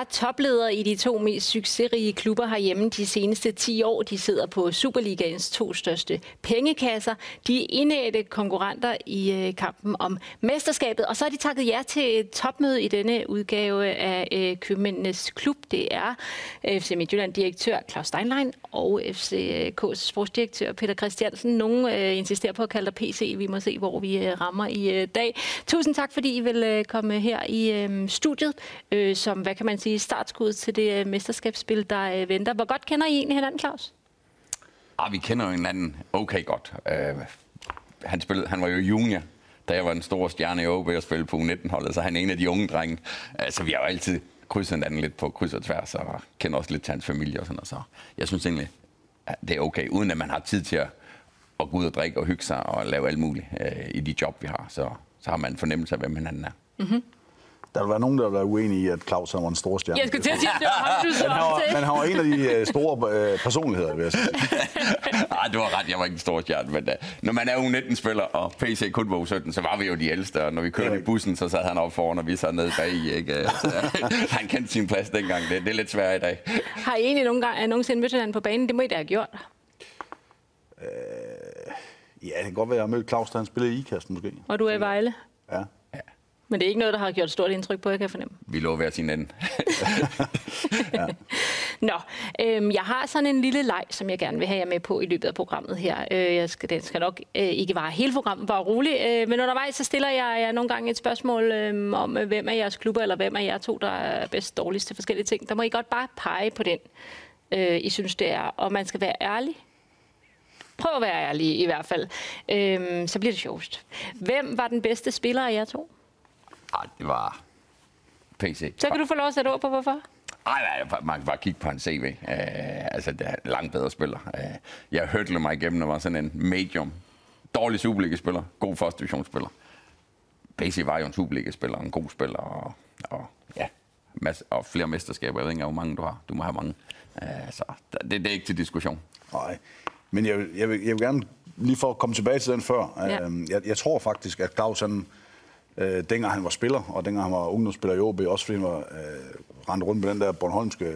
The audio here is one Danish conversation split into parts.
Er topledere i de to mest succesrige klubber herhjemme de seneste 10 år. De sidder på Superligaens to største pengekasser. De er indædte konkurrenter i øh, kampen om mesterskabet. Og så har de takket jer til et topmøde i denne udgave af øh, Købmændenes Klub. Det er øh, FC Midtjylland-direktør Claus Steinlein og FCK's sportsdirektør Peter Christiansen. Nogle insisterer på at kalde dig PC. Vi må se, hvor vi rammer i dag. Tusind tak, fordi I vil komme her i studiet som hvad kan man sige, startskud til det øh, mesterskabsspil, der øh, venter. Hvor godt kender I egentlig hinanden, Claus? Ah, vi kender jo hinanden okay godt. Uh, han, spillede, han var jo junior, da jeg var den store stjerne i OB og spillede på U19-holdet, så han er en af de unge drenge. Uh, så vi har jo altid krydset hinanden lidt på kryds og tværs, og kender også lidt til hans familie og sådan noget. Så jeg synes egentlig, at det er okay, uden at man har tid til at, at gå ud og drikke og hygge sig og lave alt muligt uh, i de job, vi har. Så, så har man en fornemmelse af, hvem hinanden er. Mm-hmm. Der vil være nogen, der vil være uenige i, at Claus var en stor stjerne. Jeg skulle til at sige, at det var ham, du så men, han var, men han var en af de uh, store uh, personligheder, vil jeg sige. Ej, du har ret, jeg var ikke en stor stjerne. Men uh, når man er U19-spiller, og PC kun var U17, så var vi jo de ældste. Og når vi kørte i bussen, så sad han op foran, og vi sad nede bag i. Ikke? Så, han kendte sin plads dengang. Det, det er lidt svært i dag. Har I egentlig nogle gange, nogensinde mødt hinanden på banen? Det må I da have gjort. Uh, ja, det kan godt være, at jeg har mødt Claus, da han spillede i IKAST måske. Og du er i Vejle? Ja. Men det er ikke noget, der har gjort stort indtryk på, jeg kan fornemme. Vi lå hver sin ende. ja. Nå, øhm, jeg har sådan en lille leg, som jeg gerne vil have jer med på i løbet af programmet her. Øh, jeg skal, den skal nok øh, ikke vare hele programmet, bare roligt. Øh, men undervejs så stiller jeg jer nogle gange et spørgsmål øh, om, hvem af jeres klubber, eller hvem af jer to, der er bedst dårligst til forskellige ting. Der må I godt bare pege på den, øh, I synes det er. Og man skal være ærlig prøv at være ærlig i hvert fald. Øhm, så bliver det sjovest. Hvem var den bedste spiller af jer to? Ej, det var PC. Så kan du få lov at sætte ord på, hvorfor? Nej, man kan bare kigge på en CV. Uh, altså, det er en langt bedre spiller. Uh, jeg hørte mig igennem, når var sådan en medium. Dårlig Superliga-spiller, god første divisionsspiller. PC var jo en Superliga-spiller, en god spiller, og, og ja, masse, og flere mesterskaber. Jeg ved ikke, hvor mange du har. Du må have mange. Uh, så det, det er ikke til diskussion. Nej, men jeg, jeg, vil, jeg vil gerne lige for at komme tilbage til den før. Ja. Uh, jeg, jeg tror faktisk, at Claus han, øh, dengang han var spiller, og dengang han var ungdomsspiller i OB, også fordi han var øh, rendt rundt med den der Bornholmske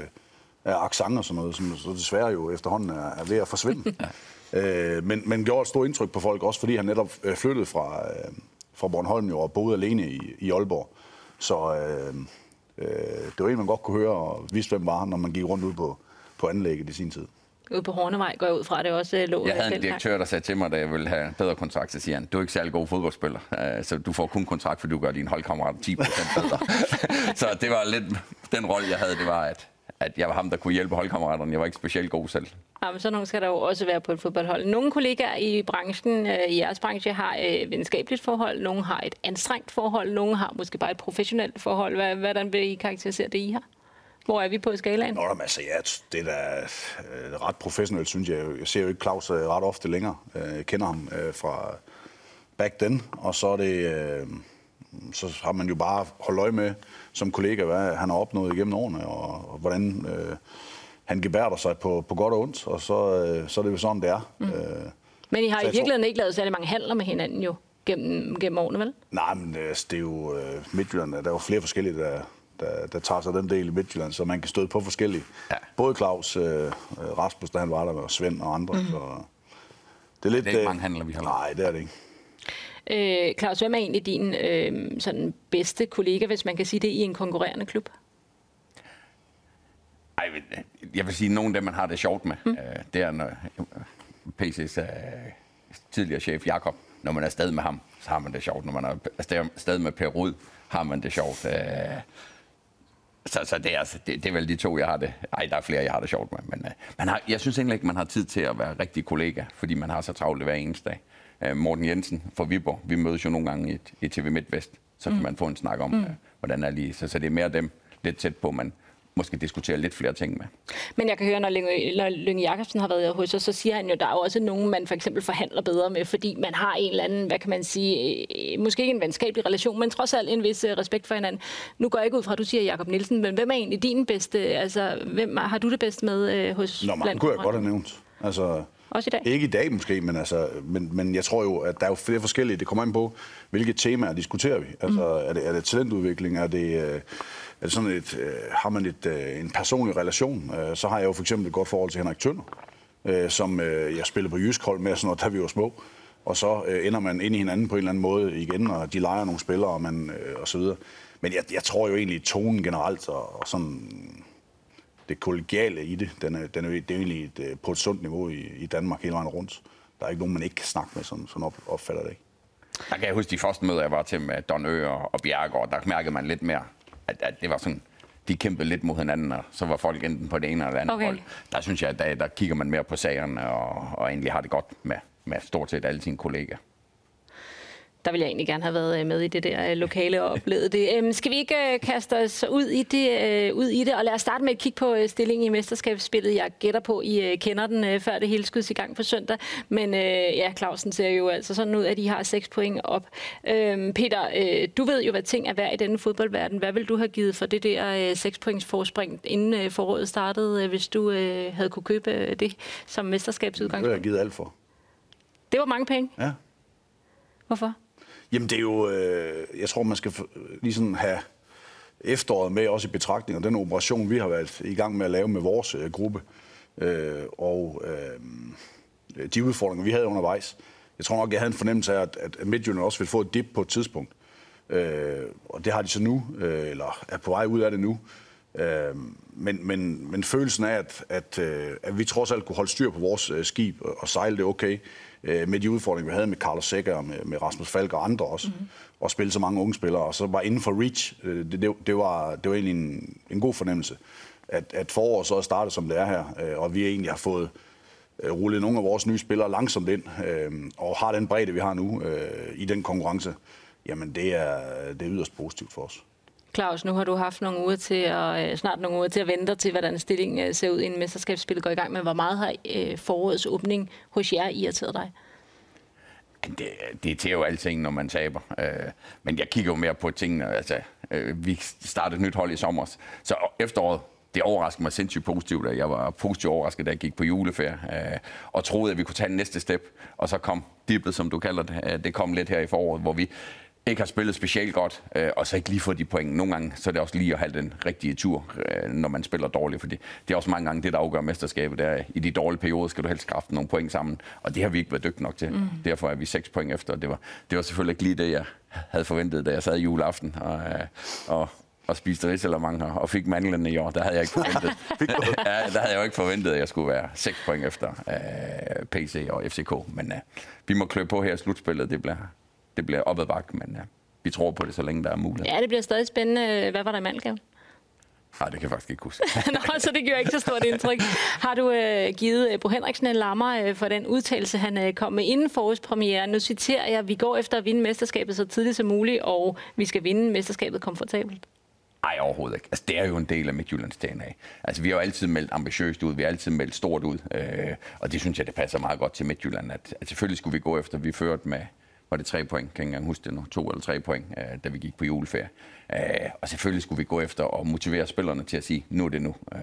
øh, accent og sådan noget, som så desværre jo efterhånden er, er ved at forsvinde. øh, men, men gjorde et stort indtryk på folk, også fordi han netop øh, flyttede fra, øh, fra Bornholm jo, og boede alene i, i Aalborg. Så øh, øh, det var en, man godt kunne høre og vidste, hvem var når man gik rundt ud på, på anlægget i sin tid ude på Hornevej, går jeg ud fra, det også øh, lå. Jeg havde en direktør, der sagde til mig, da jeg ville have bedre kontrakt, så siger han, du er ikke særlig god fodboldspiller, øh, så du får kun kontrakt, fordi du gør din holdkammerat 10% bedre. så det var lidt den rolle, jeg havde, det var, at, at jeg var ham, der kunne hjælpe holdkammeraterne. Jeg var ikke specielt god selv. Ja, men så nogle skal der jo også være på et fodboldhold. Nogle kollegaer i branchen, øh, i jeres branche, har et venskabeligt forhold, nogle har et anstrengt forhold, nogle har måske bare et professionelt forhold. Hvordan vil I karakterisere det, I har? Hvor er vi på skalaen? Nå, men altså, ja, det er da øh, ret professionelt, synes jeg. Jeg ser jo ikke Claus øh, ret ofte længere. Øh, jeg kender ham fra back then, og så er det... så har man jo bare holdt øje med som kollega, hvad han har opnået igennem årene, og, og hvordan øh, han gebærder sig på, på godt og ondt, og så, øh, så er det jo sådan, det er. Mm. Øh, men I har i virkeligheden tror... ikke lavet særlig mange handler med hinanden jo gennem, gennem årene, vel? Nej, men det er jo øh, Midtjylland, der er jo flere forskellige, der, der, der tager sig den del i Midtjylland, så man kan støde på forskellige. Ja. Både Claus, øh, Rasmus, da han var der, og Svend og andre. Mm. Så det er, lidt, det er ikke øh, mange handler, vi har Nej, det er det ikke. Øh, Claus, hvem er egentlig din øh, sådan bedste kollega, hvis man kan sige det, i en konkurrerende klub? Ej, jeg vil sige, at nogen af dem, man har det sjovt med, mm. øh, det er når PC's øh, tidligere chef, Jakob. Når man er stadig med ham, så har man det sjovt. Når man er stadig med Per Rud, har man det sjovt. Øh, så, så det, er, altså, det, det er vel de to, jeg har det. Ej, der er flere, jeg har det sjovt med. Men uh, man har, jeg synes egentlig ikke, man har tid til at være rigtig kollega, fordi man har så travlt hver eneste dag. Uh, Morten Jensen fra Viborg, vi mødes jo nogle gange i, i TV MidtVest, så kan mm. man få en snak om, mm. uh, hvordan er lige. Så, så det er mere dem lidt tæt på, man måske diskutere lidt flere ting med. Men jeg kan høre, når Lønge, når Lønge Jacobsen har været hos os, så siger han jo, at der er jo også nogen, man for eksempel forhandler bedre med, fordi man har en eller anden, hvad kan man sige, øh, måske ikke en venskabelig relation, men trods alt en vis øh, respekt for hinanden. Nu går jeg ikke ud fra, at du siger Jakob Nielsen, men hvem er egentlig din bedste, altså hvem har du det bedste med øh, hos Nå, man kunne jeg godt have nævnt. Altså, også i dag? Ikke i dag måske, men, altså, men, men jeg tror jo, at der er jo flere forskellige. Det kommer ind på, hvilke temaer diskuterer vi. Altså, mm. er, det, er det talentudvikling? Er det, øh, er det sådan et, øh, har man et, øh, en personlig relation? Øh, så har jeg jo for eksempel et godt forhold til Henrik Tønder, øh, som øh, jeg spillede på Jysk hold med, sådan noget, da vi var små. Og så ender man ind i hinanden på en eller anden måde igen, og de leger nogle spillere, og, man, og så videre. Men jeg, jeg tror jo egentlig, tonen generelt, og, og sådan det kollegiale i det, den er, den er, det er egentlig et, på et sundt niveau i, i Danmark hele vejen rundt. Der er ikke nogen, man ikke kan snakke med, som, som opfatter det ikke. Der kan jeg huske de første møder, jeg var til med Don Ø og, og Bjergård, der mærkede man lidt mere, at, at det var sådan, de kæmpede lidt mod hinanden, og så var folk enten på det ene eller det andet okay. hold. Der synes jeg, at der, der kigger man mere på sagerne, og, og egentlig har det godt med, med stort set alle sine kollegaer der vil jeg egentlig gerne have været øh, med i det der øh, lokale og oplevet det. Øhm, skal vi ikke øh, kaste os ud i, det, ud i det, og lad os starte med at kigge på stillingen i mesterskabsspillet. Jeg gætter på, I kender den, før det hele skuds i gang på søndag. Men ja, Clausen ser jo altså sådan ud, at I har seks point op. Øhm, Peter, du ved jo, hvad ting er værd i denne fodboldverden. Hvad vil du have givet for det der seks points forspring, inden foråret startede, hvis du havde kunne købe det som mesterskabsudgangspunkt? Det har jeg givet alt for. Det var mange penge? Ja. Hvorfor? Jamen det er jo, øh, jeg tror man skal ligesom have efteråret med også i betragtning, og den operation, vi har været i gang med at lave med vores øh, gruppe, øh, og øh, de udfordringer, vi havde undervejs. Jeg tror nok, jeg havde en fornemmelse af, at, at Midtjylland også vil få et dip på et tidspunkt. Øh, og det har de så nu, øh, eller er på vej ud af det nu. Øh, men, men, men følelsen af, at, at, øh, at vi trods alt kunne holde styr på vores øh, skib og, og sejle det okay, øh, med de udfordringer, vi havde med Carlos Sækker og med, med Rasmus Falk og andre også, mm-hmm. og spille så mange unge spillere, og så var inden for reach, øh, det, det, det, var, det var egentlig en, en god fornemmelse, at, at foråret så startet, som det er her, øh, og vi egentlig har fået øh, rullet nogle af vores nye spillere langsomt ind, øh, og har den bredde, vi har nu øh, i den konkurrence, jamen det er, det er yderst positivt for os. Claus, nu har du haft nogle uger til at, øh, snart nogle uger til at vente til, hvordan stillingen øh, ser ud, inden mesterskabsspillet går i gang. Men hvor meget har øh, forårets åbning hos jer irriteret dig? Det, det er jo alting, når man taber. Men jeg kigger jo mere på tingene. Altså, vi startede et nyt hold i sommer, så efteråret, det overraskede mig sindssygt positivt, at jeg var positivt overrasket, da jeg gik på juleferie, og troede, at vi kunne tage den næste step, og så kom dippet, som du kalder det. Det kom lidt her i foråret, hvor vi ikke har spillet specielt godt, øh, og så ikke lige få de point. Nogle gange så er det også lige at have den rigtige tur, øh, når man spiller dårligt, fordi det er også mange gange det, der afgør mesterskabet. Der, I de dårlige perioder skal du helst skaffe nogle point sammen, og det har vi ikke været dygtige nok til. Mm. Derfor er vi seks point efter. Det var, det var selvfølgelig ikke lige det, jeg havde forventet, da jeg sad juleaften og, øh, og, og spiste risalamang og fik mandlene i år. Der havde jeg ikke forventet. ja, der havde jeg jo ikke forventet, at jeg skulle være 6 point efter uh, PC og FCK. Men uh, vi må klø på her i slutspillet. Det bliver, det bliver op ad bakke, men ja, vi tror på det, så længe der er muligt. Ja, det bliver stadig spændende. Hvad var der i Malgave? Nej, det kan jeg faktisk ikke huske. Nå, så det gør ikke så stort indtryk. Har du øh, givet øh, Bo Henriksen en lammer øh, for den udtalelse, han øh, kom med inden forårspremiere? Nu citerer jeg, vi går efter at vinde mesterskabet så tidligt som muligt, og vi skal vinde mesterskabet komfortabelt. Nej, overhovedet ikke. Altså, det er jo en del af Midtjyllands DNA. Altså, vi har jo altid meldt ambitiøst ud, vi har altid meldt stort ud, øh, og det synes jeg, det passer meget godt til Midtjylland, at, at selvfølgelig skulle vi gå efter, vi ført med var det tre point, kan jeg ikke engang huske det nu, to eller tre point, øh, da vi gik på juleferie. Øh, og selvfølgelig skulle vi gå efter og motivere spillerne til at sige, nu er det nu. Øh,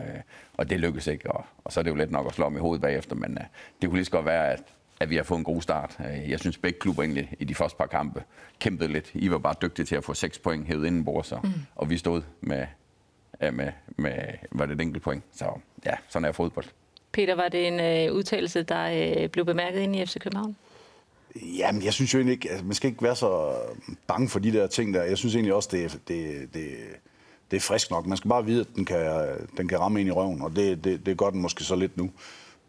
og det lykkedes ikke, og, og så er det jo let nok at slå om i hovedet bagefter, men øh, det kunne lige så godt være, at, at vi har fået en god start. Øh, jeg synes, begge klubber egentlig i de første par kampe kæmpede lidt. I var bare dygtige til at få seks point hævet indenbords, så, mm. og vi stod med, med, med, var det et enkelt point. Så ja, sådan er fodbold. Peter, var det en øh, udtalelse, der øh, blev bemærket inde i FC København? Jamen, jeg synes jo egentlig ikke, altså, man skal ikke være så mm, bange for de der ting der. Jeg synes egentlig også, det, det, det, det er frisk nok. Man skal bare vide, at den kan, den kan ramme ind i røven, og det, det, det gør den måske så lidt nu.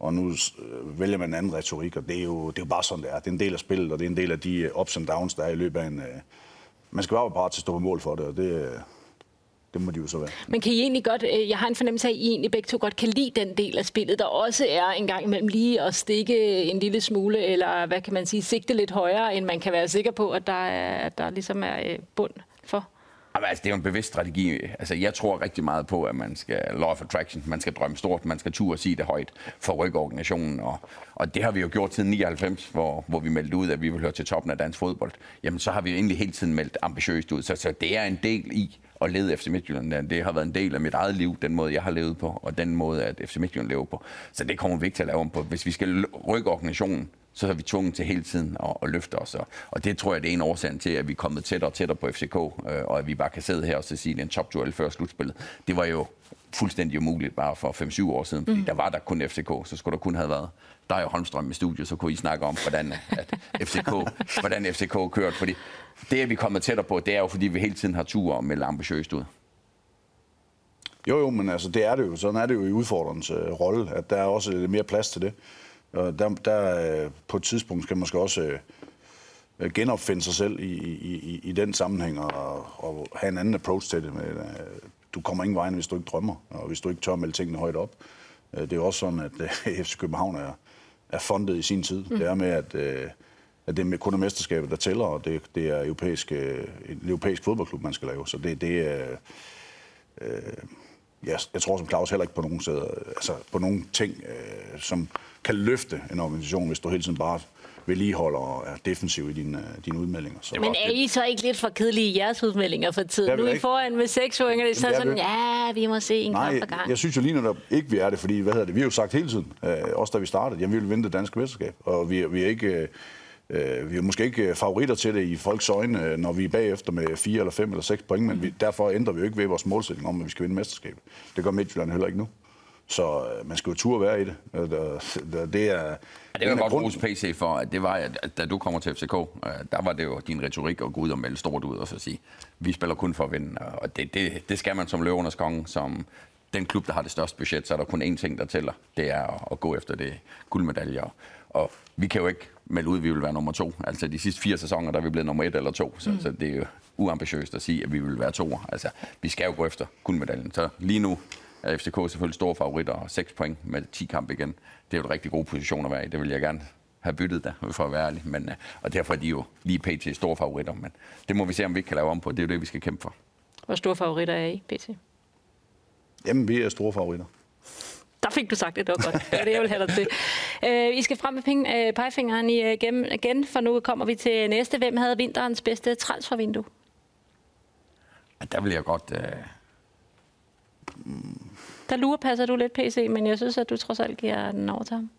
Og nu øh, vælger man en anden retorik, og det er, jo, det er jo bare sådan, det er. Det er en del af spillet, og det er en del af de ups and downs, der er i løbet af en... Øh, man skal bare være parat til at stå på mål for det, og det, det må de jo så være. Men kan I egentlig godt, øh, jeg har en fornemmelse af, at I egentlig begge to godt kan lide den del af spillet, der også er en gang imellem lige at stikke en lille smule, eller hvad kan man sige, sigte lidt højere, end man kan være sikker på, at der, er, at der ligesom er øh, bund for? Jamen, altså, det er jo en bevidst strategi. Altså, jeg tror rigtig meget på, at man skal law of attraction, man skal drømme stort, man skal turde sige det højt for at rykke organisationen. Og, og det har vi jo gjort siden 99, hvor, hvor vi meldte ud, at vi vil høre til toppen af dansk fodbold. Jamen, så har vi jo egentlig hele tiden meldt ambitiøst ud. Så, så det er en del i at lede FC Midtjylland. Det har været en del af mit eget liv, den måde, jeg har levet på, og den måde, at FC Midtjylland lever på. Så det kommer vi ikke til at lave om på. Hvis vi skal rykke organisationen, så er vi tvunget til hele tiden at, at løfte os. Og, og det tror jeg, det er en årsag til, at vi er kommet tættere og tættere på FCK, øh, og at vi bare kan sidde her og så sige, at en top-duel før slutspillet. Det var jo fuldstændig umuligt bare for 5-7 år siden, fordi mm. der var der kun FCK, så skulle der kun have været dig og Holmstrøm i studiet, så kunne I snakke om, hvordan, at FCK, hvordan FCK kørte. Fordi det, at vi er kommet tættere på, det er jo, fordi vi hele tiden har tur om melde ambitiøst ud. Jo, jo, men altså, det er det jo. Sådan er det jo i udfordrerens øh, rolle, at der er også lidt mere plads til det. Og der, der øh, på et tidspunkt skal man måske også øh, genopfinde sig selv i, i, i, i den sammenhæng og, og have en anden approach til det. Med, øh, du kommer ingen vejen, hvis du ikke drømmer, og hvis du ikke tør at melde tingene højt op. Øh, det er jo også sådan, at øh, FC København er, er fundet i sin tid. Mm. Det er med, at, øh, at det er kun er mesterskabet, der tæller, og det, det er europæisk, øh, en europæisk fodboldklub, man skal lave. Så det, det er... Øh, jeg, jeg tror som Claus heller ikke på nogen steder, altså på nogle ting, øh, som kan løfte en organisation, hvis du hele tiden bare vedligeholder og er defensiv i dine, dine udmeldinger. Så Men er I så ikke lidt for kedelige i jeres udmeldinger for tiden? Nu er I foran med seks år, det er så sådan, ja, vi må se en Nej, kamp per gang. jeg synes jo lige netop ikke, vi er det, fordi hvad hedder det, vi har jo sagt hele tiden, øh, også da vi startede, jamen vi vil vinde det danske mesterskab, og vi, vi er ikke... Øh, Øh, vi er måske ikke favoritter til det i folks øjne, øh, når vi er bagefter med fire eller fem eller seks point, men vi, derfor ændrer vi jo ikke ved vores målsætning om, at vi skal vinde mesterskabet. Det gør Midtjylland heller ikke nu. Så øh, man skal jo turde være i det. Øh, det, det er... Ja, det var godt grund... PC for, at det var, at da du kommer til FCK, øh, der var det jo din retorik at gå ud og melde stort ud og så sige, vi spiller kun for at vinde. Og det, det, det skal man som løvernes konge, som den klub, der har det største budget, så er der kun én ting, der tæller. Det er at, at gå efter det guldmedaljer. Og vi kan jo ikke melde ud, at vi vil være nummer to. Altså de sidste fire sæsoner, der er vi blevet nummer et eller to. Så, mm. så det er jo uambitiøst at sige, at vi vil være to. Altså, vi skal jo gå efter guldmedaljen. Så lige nu er FCK selvfølgelig store favoritter og 6 point med 10 kampe igen. Det er jo en rigtig god position at være i. Det vil jeg gerne have byttet der, for at være ærlig. Men, øh, og derfor er de jo lige pt. store favoritter. Men det må vi se, om vi ikke kan lave om på. Det er jo det, vi skal kæmpe for. Hvor store favoritter er I pt? Jamen, vi er store favoritter. Der fik du sagt det, det var godt. Det er det, jeg vil have dig til. Uh, I skal frem med penge, uh, pegefingeren i, uh, igen, for nu kommer vi til næste. Hvem havde vinterens bedste transfervindue? Ja, der vil jeg godt... Uh... Der lurer passer du lidt PC, men jeg synes, at du trods alt giver den over til ham.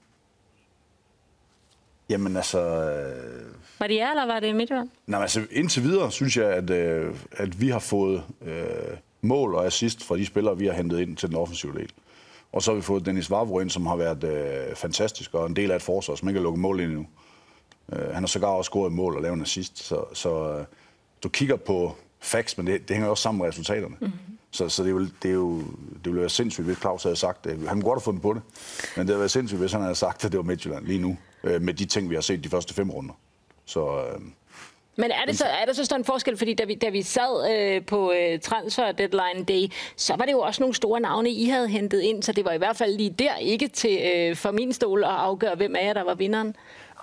Jamen altså... Øh... Var det jer, eller var det Midtjylland? Nej, altså indtil videre synes jeg, at, øh, at vi har fået øh, mål og assist fra de spillere, vi har hentet ind til den offensive del. Og så har vi fået Dennis Vavro ind, som har været øh, fantastisk, og en del af et forsvar, som ikke har lukket mål ind endnu. Øh, han har sågar også scoret et mål og lavet en assist. Så, så øh, du kigger på facts, men det, det hænger også sammen med resultaterne. Mm-hmm. Så, så det, jo, det, er jo, det ville være sindssygt, hvis Claus havde sagt det. Han kunne godt have fundet på det, men det havde været sindssygt, hvis han havde sagt, at det var Midtjylland lige nu, øh, med de ting, vi har set de første fem runder. Så, øh, men er, det så, er der så stor en forskel, fordi da vi, da vi sad øh, på øh, transfer deadline day, så var det jo også nogle store navne, I havde hentet ind, så det var i hvert fald lige der ikke til øh, for min stol at afgøre, hvem af jer, der var vinderen.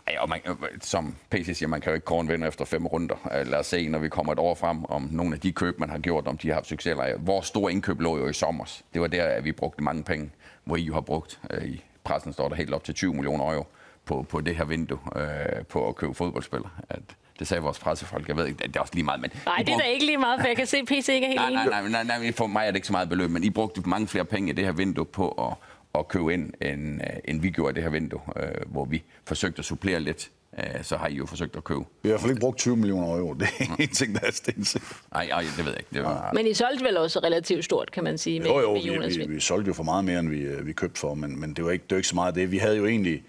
Ej, og man, som PC siger, man kan jo ikke kåre en vinder efter fem runder. Øh, lad os se, når vi kommer et år frem, om nogle af de køb, man har gjort, om de har haft succes eller ej. Vores store indkøb lå jo i sommer. Det var der, at vi brugte mange penge, hvor I jo har brugt. Øh, I pressen står der helt op til 20 millioner euro på, på det her vindue øh, på at købe fodboldspillere. At det sagde vores pressefolk. Jeg ved ikke, det er også lige meget. Men nej, det er da ikke lige meget, for jeg kan se, at PC ikke er helt nej, nej, nej, nej, nej, for mig er det ikke så meget beløb, men I brugte mange flere penge i det her vindue på at, at købe ind, end, øh, end vi gjorde i det her vindue, øh, hvor vi forsøgte at supplere lidt øh, så har I jo forsøgt at købe. Vi har i hvert fald ikke brugt 20 millioner euro. Det er en ting, der er stensikkert. Nej, nej, det ved jeg ikke. Det var... Men I solgte vel også relativt stort, kan man sige, med, jo, jo, med Jonas vi, vi, vi, solgte jo for meget mere, end vi, vi købte for, men, men det var ikke, det var ikke så meget det. Vi havde jo egentlig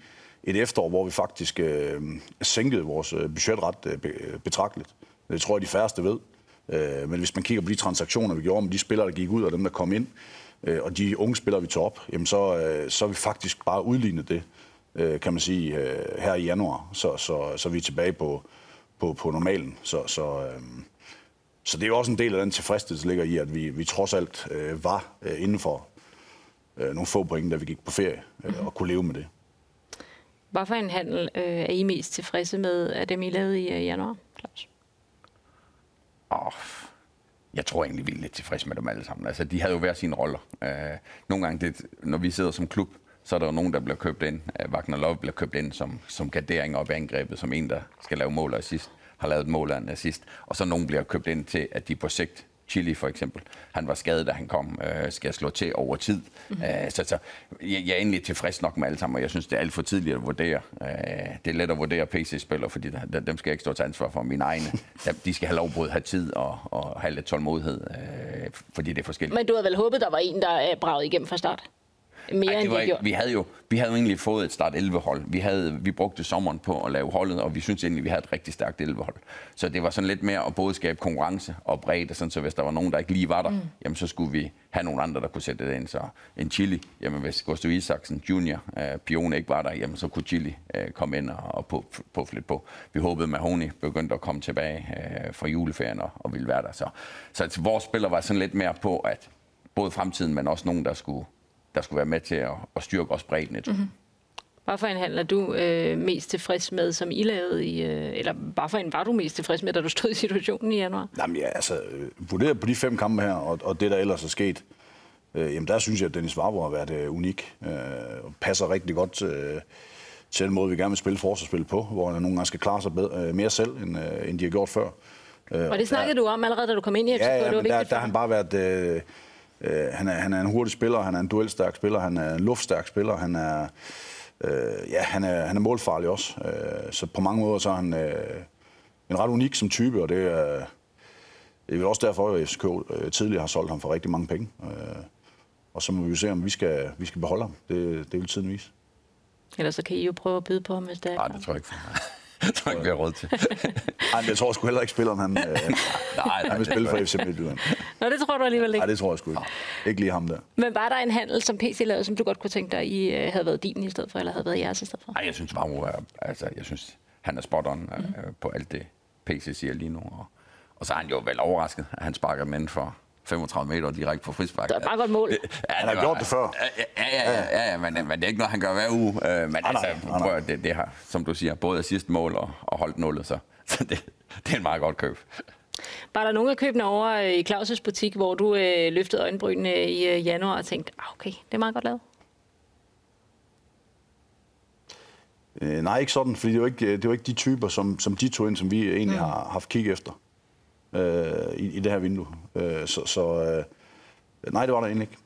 et efterår, hvor vi faktisk øh, sænkede vores øh, budget ret øh, betragteligt. Det tror jeg, de færreste ved. Øh, men hvis man kigger på de transaktioner, vi gjorde med de spillere, der gik ud, og dem, der kom ind, øh, og de unge spillere, vi tog op, jamen så, øh, så har vi faktisk bare udlignet det, øh, kan man sige, øh, her i januar. Så, så, så vi er tilbage på, på, på normalen. Så, så, øh, så det er jo også en del af den tilfredsstillelse, der ligger i, at vi, vi trods alt øh, var øh, inden for øh, nogle få point, da vi gik på ferie, øh, og kunne leve med det. Hvad for en handel øh, er I mest tilfredse med af dem, I lavede i januar, Claus? Oh, jeg tror egentlig, vi er lidt tilfredse med dem alle sammen. Altså, de havde jo hver sine roller. Øh, nogle gange, det, når vi sidder som klub, så er der jo nogen, der bliver købt ind. Øh, Wagner Love bliver købt ind som, som gardering op angrebet, som en, der skal lave mål og assist, har lavet mål og en assist. Og så nogen bliver købt ind til, at de på sigt Chili for eksempel. Han var skadet, da han kom. Øh, skal slå til over tid. Mm-hmm. Øh, så, så jeg, jeg er egentlig tilfreds nok med alle sammen, og jeg synes, det er alt for tidligt at vurdere. Øh, det er let at vurdere PC-spillere, fordi der, dem skal jeg ikke stå til ansvar for. Mine egne, de skal have lov at have tid og, og have lidt tålmodighed, øh, fordi det er forskelligt. Men du havde vel håbet, der var en, der bragede igennem fra start? Mere Ej, det var ikke, vi, havde jo, vi havde jo egentlig fået et start 11-hold. Vi, havde, vi brugte sommeren på at lave holdet, og vi synes egentlig, vi havde et rigtig stærkt 11-hold. Så det var sådan lidt mere at både skabe konkurrence og bredde, sådan så hvis der var nogen, der ikke lige var der, mm. jamen så skulle vi have nogle andre, der kunne sætte det ind. Så en Chili, jamen hvis Gustav Isaksen Junior, uh, Pione ikke var der, jamen så kunne Chili uh, komme ind og, og på, på lidt på. Vi håbede, at Mahoney begyndte at komme tilbage uh, fra juleferien og, og ville være der. Så, så vores spiller var sådan lidt mere på, at både fremtiden, men også nogen, der skulle der skulle være med til at, at styrke os bredden. Mm-hmm. Hvad for en handel er du øh, mest tilfreds med, som I lavede i, øh, eller hvad for en var du mest tilfreds med, da du stod i situationen i januar? Jamen ja, altså, vurderet på de fem kampe her, og, og det der ellers er sket, øh, jamen der synes jeg, at Dennis Varbo har været øh, unik, øh, og passer rigtig godt øh, til den måde, vi gerne vil spille forsvarsspil på, hvor han nogle gange skal klare sig bedre, øh, mere selv, end, øh, end de har gjort før. Øh, og det snakkede der, du om allerede, da du kom ind i FCK, ja, ja, det var vigtigt der, der har han bare været... Øh, Øh, han, er, han er en hurtig spiller, han er en duelstærk spiller, han er en luftstærk spiller, han er, øh, ja, han er, han er målfarlig også. Øh, så på mange måder så er han øh, en ret unik som type, og det er, det er også derfor, at FCK øh, tidligere har solgt ham for rigtig mange penge. Øh, og så må vi jo se, om vi skal, vi skal beholde ham. Det, det vil tiden vise. Ellers så kan I jo prøve at byde på ham, hvis det er. Nej, det tror jeg ikke for mig. Jeg tror ikke, vi har råd til. Nej, men jeg tror sgu heller ikke, spilleren han, øh, nej, han vil spille for FC Midtjylland. Nå, det tror du alligevel ikke. Nej, det tror jeg sgu ikke. Ikke lige ham der. Men var der en handel, som PC lavede, som du godt kunne tænke dig, I øh, havde været din i stedet for, eller havde været jeres i stedet for? Nej, jeg synes, Vavro er, altså, jeg synes, han er spot on øh, på alt det, PC siger lige nu. Og, og så er han jo vel overrasket, at han sparker mænd for 35 meter direkte på frispark. Det er bare godt mål. Ja, han har gjort det før. Ja, ja, ja, ja, ja men, men det er ikke noget, han gør hver uge. Øh, men ah, altså, nej, prøv, det, det har, som du siger, både sidste mål og, og holdt nullet, så, så det, det er en meget godt køb. Var der nogen af købene over i Claus' butik, hvor du øh, løftede øjenbrynene i øh, januar og tænkte, ah, okay, det er meget godt lavet? Øh, nej, ikke sådan, fordi det var ikke, det var ikke de typer, som, som de tog ind, som vi egentlig mm. har haft kig efter øh, i, i det her vindue. Øh, så så øh, nej, det var der egentlig ikke.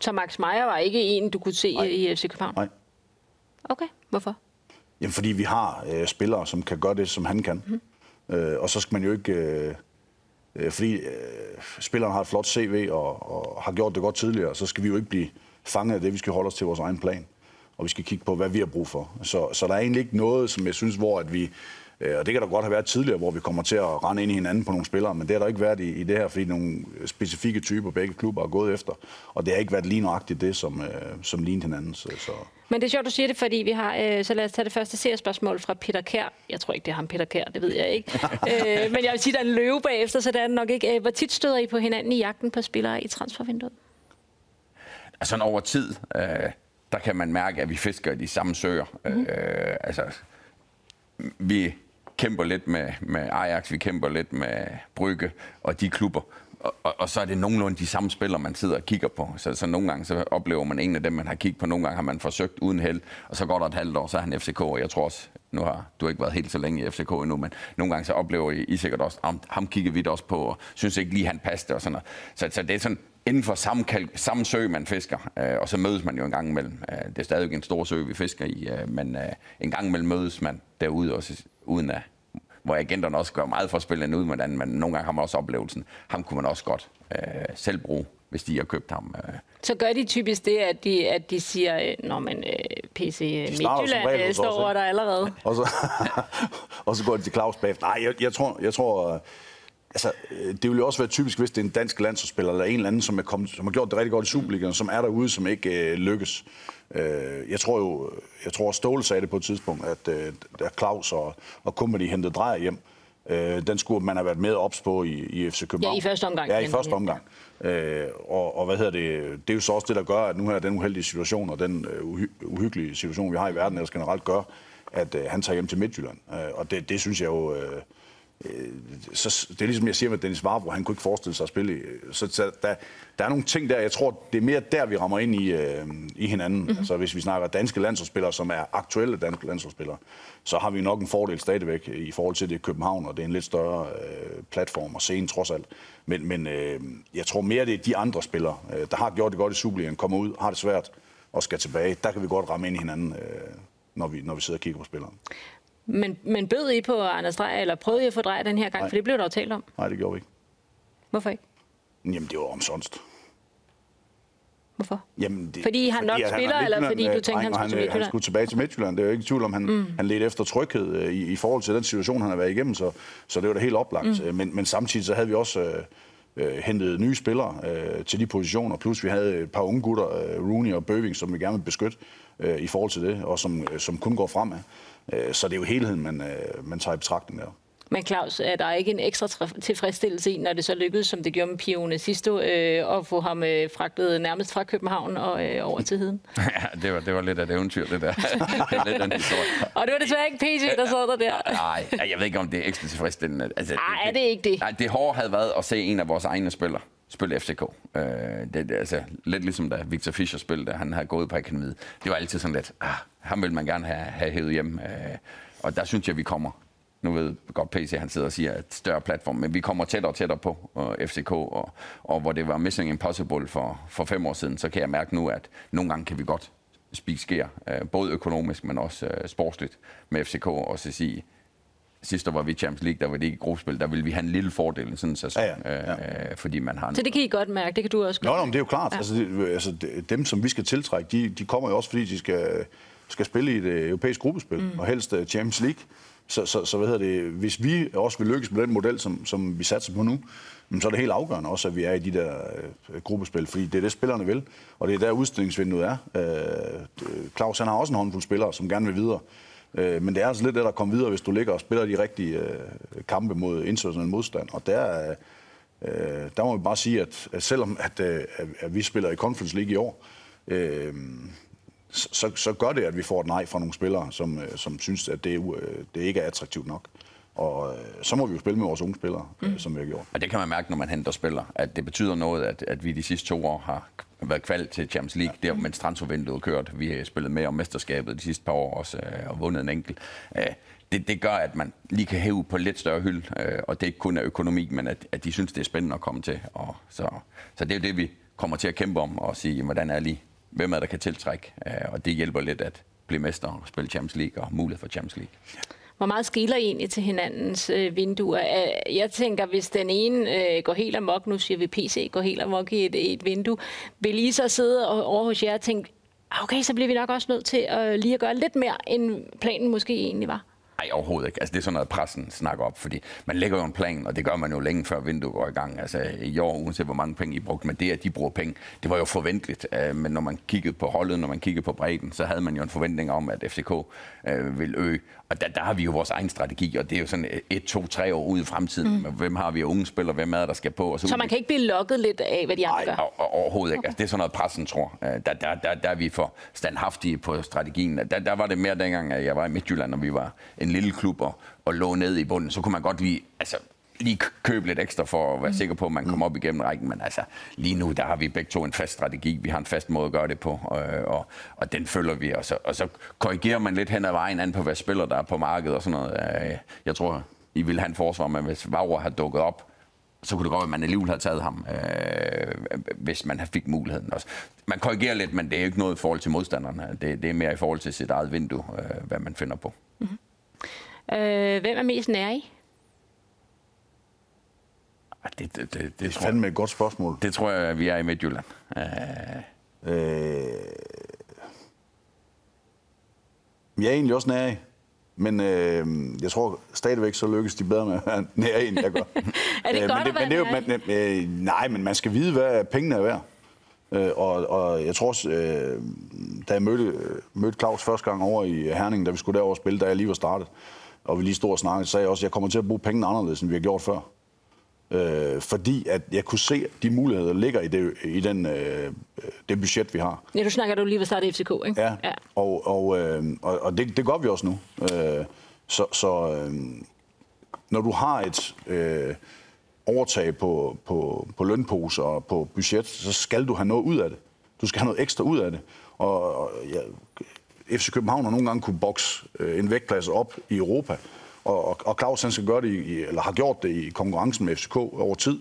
Så Max Meyer var ikke en, du kunne se nej. i FC København? Nej. Okay, hvorfor? Jamen, fordi vi har øh, spillere, som kan gøre det, som han kan. Mm. Øh, og så skal man jo ikke... Øh, øh, fordi øh, spilleren har et flot CV og, og har gjort det godt tidligere, så skal vi jo ikke blive fanget af det. Vi skal holde os til vores egen plan, og vi skal kigge på, hvad vi har brug for. Så, så der er egentlig ikke noget, som jeg synes, hvor at vi og det kan der godt have været tidligere, hvor vi kommer til at rende ind i hinanden på nogle spillere, men det har der ikke været i, i det her, fordi nogle specifikke typer begge klubber har gået efter. Og det har ikke været lige nøjagtigt det, som, øh, som lignede hinanden. Så, så. Men det er sjovt, du siger det, fordi vi har, øh, så lad os tage det første seriespørgsmål fra Peter Kær. Jeg tror ikke, det er ham Peter Kær, det ved jeg ikke. øh, men jeg vil sige, der er en løve bagefter, så det er nok ikke. Hvor tit støder I på hinanden i jagten på spillere i transfervinduet? Altså over tid, øh, der kan man mærke, at vi fisker i de samme søer. Mm-hmm. Øh, altså, vi kæmper lidt med, med Ajax, vi kæmper lidt med Brygge og de klubber. Og, og, og så er det nogenlunde de samme spillere, man sidder og kigger på. Så, så nogle gange så oplever man en af dem, man har kigget på. Nogle gange har man forsøgt uden held, og så går der et halvt år, så er han FCK. Og jeg tror også, nu har du ikke været helt så længe i FCK endnu, men nogle gange så oplever I, I sikkert også, ham, ham kigger vi også på, og synes ikke lige, han passede og sådan noget. Så, så det er sådan, inden for samme, samme sø, man fisker, øh, og så mødes man jo en gang imellem. Øh, det er stadig en stor sø, vi fisker i, øh, men øh, en gang imellem mødes man derude også, uden at hvor agenterne også gør meget for at spille en ud med den, men nogle gange har man også oplevelsen, ham kunne man også godt øh, selv bruge, hvis de har købt ham. Øh. Så gør de typisk det, at de, at de siger, øh, når man øh, PC Midtjylland øh, står over der allerede. og, så, og så går de til Claus bagefter. Nej, jeg, jeg tror, jeg tror altså, det ville jo også være typisk, hvis det er en dansk landsholdsspiller, eller en eller anden, som, er kommet, som har gjort det rigtig godt i Superligaen, som er derude, som ikke øh, lykkes. Øh, jeg tror jo, jeg tror Ståle sagde det på et tidspunkt, at øh, da Claus og, og company hentede drejer hjem, øh, den skulle man have været med ops på i, i FC København. Ja, i første omgang. Ja, i første omgang. Øh, og, og hvad hedder det, det er jo så også det, der gør, at nu her den uheldige situation, og den øh, uhy, uhyggelige situation, vi har i verden ellers generelt, gør, at øh, han tager hjem til Midtjylland. Øh, og det, det synes jeg jo... Øh, øh, så, det er ligesom jeg siger med Dennis Varbro, han kunne ikke forestille sig at spille. Så, så der, der er nogle ting der, jeg tror, det er mere der, vi rammer ind i, øh, i hinanden. Mm-hmm. Altså hvis vi snakker danske landsholdsspillere, som er aktuelle danske landsholdsspillere, så har vi nok en fordel stadigvæk i forhold til det København, og det er en lidt større øh, platform og scene trods alt. Men, men øh, jeg tror mere, det er de andre spillere, øh, der har gjort det godt i Superligaen, kommer ud, har det svært og skal tilbage. Der kan vi godt ramme ind i hinanden, øh, når, vi, når vi sidder og kigger på spilleren. Men, men bød I på Anders Dreyer, eller prøvede I at få Dreyer den her gang? Nej. For det blev der jo talt om. Nej, det gjorde vi ikke. Hvorfor ikke? Jamen, det var omsonst. Hvorfor? Jamen, det, fordi han nok han spiller, eller fordi du tænkte, han skulle til Midtjylland? Han skulle tilbage til Midtjylland. Det er jo ikke tvivl om, han, mm. han ledte efter tryghed øh, i, i forhold til den situation, han har været igennem, så, så det var da helt oplagt. Mm. Men, men samtidig så havde vi også øh, øh, hentet nye spillere øh, til de positioner, plus vi havde et par unge gutter, øh, Rooney og Bøving, som vi gerne vil beskytte øh, i forhold til det, og som, øh, som kun går fremad. Øh, så det er jo helheden, man, øh, man tager i betragtning der. Men Claus, er der ikke en ekstra tilfredsstillelse i, når det så lykkedes, som det gjorde med Pione Sisto, øh, at få ham øh, fragtet nærmest fra København og øh, over til Heden? ja, det var, det var lidt af et eventyr, det der. lidt af en og det var desværre ikke PC, der sad der der. Nej, jeg ved ikke, om det er ekstra tilfredsstillende. Altså, Ej, det, er det ikke det? Nej, det hårde havde været at se en af vores egne spillere spille FCK. Øh, det, det, altså, lidt ligesom da Victor Fischer spillede, han havde gået på akademiet. Det var altid sådan lidt, ah, ham vil man gerne have, have hævet hjem. Øh, og der synes jeg, vi kommer nu ved godt PC, han sidder og siger, at større platform, men vi kommer tættere og tættere på øh, og FCK, og, og hvor det var missing impossible for, for fem år siden, så kan jeg mærke nu, at nogle gange kan vi godt spise sker, øh, både økonomisk, men også øh, sportsligt med FCK, og så sige, sidste år var vi i Champions League, der var det ikke gruppespil, der ville vi have en lille fordel i sådan en sæson, ja, ja, ja. Øh, fordi man har... Så det kan I godt mærke, det kan du også godt Nå, nå men det er jo klart. Ja. Altså, det, altså, dem, som vi skal tiltrække, de, de kommer jo også, fordi de skal, skal spille i det europæiske gruppespil, mm. og helst Champions League. Så, så, så hvad hedder det, hvis vi også vil lykkes med den model, som, som vi satser på nu, så er det helt afgørende også, at vi er i de der øh, gruppespil, fordi det er det, spillerne vil, og det er der udstillingsvinduet er. Øh, Claus han har også en håndfuld spillere, som gerne vil videre. Øh, men det er altså lidt det, der kommer videre, hvis du ligger og spiller de rigtige øh, kampe mod international modstand. Og der, øh, øh der må vi bare sige, at, at selvom at, øh, at vi spiller i Conference League i år, øh, så, så gør det, at vi får et nej fra nogle spillere, som, øh, som synes, at det, øh, det ikke er attraktivt nok. Og øh, så må vi jo spille med vores unge spillere, mm. som vi har gjort. Og det kan man mærke, når man henter spillere, at det betyder noget, at, at vi de sidste to år har været kvalt til Champions League, ja. der mens transfervinduet kørt. Vi har spillet med om mesterskabet de sidste par år også, og vundet en enkelt. Det, det gør, at man lige kan hæve på lidt større hylde, og det ikke kun er økonomi, men at, at de synes, det er spændende at komme til. Og så, så det er jo det, vi kommer til at kæmpe om, og sige, hvordan er lige hvem er der kan tiltrække, øh, og det hjælper lidt at blive mester og spille Champions League og mulighed for Champions League. Hvor meget skiller egentlig til hinandens øh, vinduer? Øh, jeg tænker, hvis den ene øh, går helt amok, nu siger vi PC, går helt amok i et, et vindue, vil I så sidde over hos jer og tænke, ah, okay, så bliver vi nok også nødt til at lige at gøre lidt mere, end planen måske egentlig var? Nej, overhovedet ikke. Altså, det er sådan noget, pressen snakker op, fordi man lægger jo en plan, og det gør man jo længe før vinduet går i gang. Altså, i år, uanset hvor mange penge I brugte, men det, at de bruger penge, det var jo forventeligt. Øh, men når man kiggede på holdet, når man kiggede på bredden, så havde man jo en forventning om, at FCK øh, vil øge. Og der, der har vi jo vores egen strategi, og det er jo sådan et, to, tre år ude i fremtiden. Mm. Hvem har vi unge spillere, hvem er der, der skal på? Og så, så man kan ikke blive lukket lidt af, hvad de andre gør? Nej, overhovedet ikke. Altså, det er sådan noget, pressen tror. Øh, der, der, der, der er vi for standhaftige på strategien. Der, der var det mere dengang, at jeg var i Midtjylland, og vi var en lille klub, og og lå ned i bunden, så kunne man godt lige, altså, lige købe lidt ekstra for at være mm. sikker på, at man kommer op igennem rækken. Men altså, lige nu, der har vi begge to en fast strategi. Vi har en fast måde at gøre det på, og, og, og den følger vi. Og så, og så korrigerer man lidt hen ad vejen an på, hvad spiller der er på markedet og sådan noget. Øh, jeg tror, I vil have en forsvar, men hvis Vavre har dukket op, så kunne det godt være, at man alligevel havde taget ham, øh, hvis man fik muligheden også. Man korrigerer lidt, men det er ikke noget i forhold til modstanderne. Det, det er mere i forhold til sit eget vindue, øh, hvad man finder på. Mm-hmm. Øh, hvem er mest nær i? Det, det, det, det, det er fandme et godt spørgsmål. Det tror jeg, vi er i Midtjylland. Øh... Jeg er egentlig også nær. Men øh, jeg tror stadigvæk, så lykkes de bedre med at være nær end jeg gør. er det øh, godt men det, at men det er jo, øh, Nej, men man skal vide, hvad pengene er værd. Øh, og, og jeg tror også, øh, da jeg mødte, mødte Claus første gang over i Herning, da vi skulle derover spille, da jeg lige var startet, og vi lige stod og snakkede, sagde jeg også, at jeg kommer til at bruge pengene anderledes, end vi har gjort før. Øh, fordi at jeg kunne se, at de muligheder ligger i, det, i den, øh, det budget, vi har. Ja, du snakker du lige ved starte FCK, ikke? Ja, ja. og, og, øh, og, og det, det gør vi også nu. Øh, så så øh, når du har et øh, overtag på, på, på lønposer og på budget, så skal du have noget ud af det. Du skal have noget ekstra ud af det. Og, og ja, FC København har nogle gange kunne bokse øh, en vægtklasse op i Europa, og, og, og Claus han skal gøre det, i, eller har gjort det i konkurrencen med FCK over tid.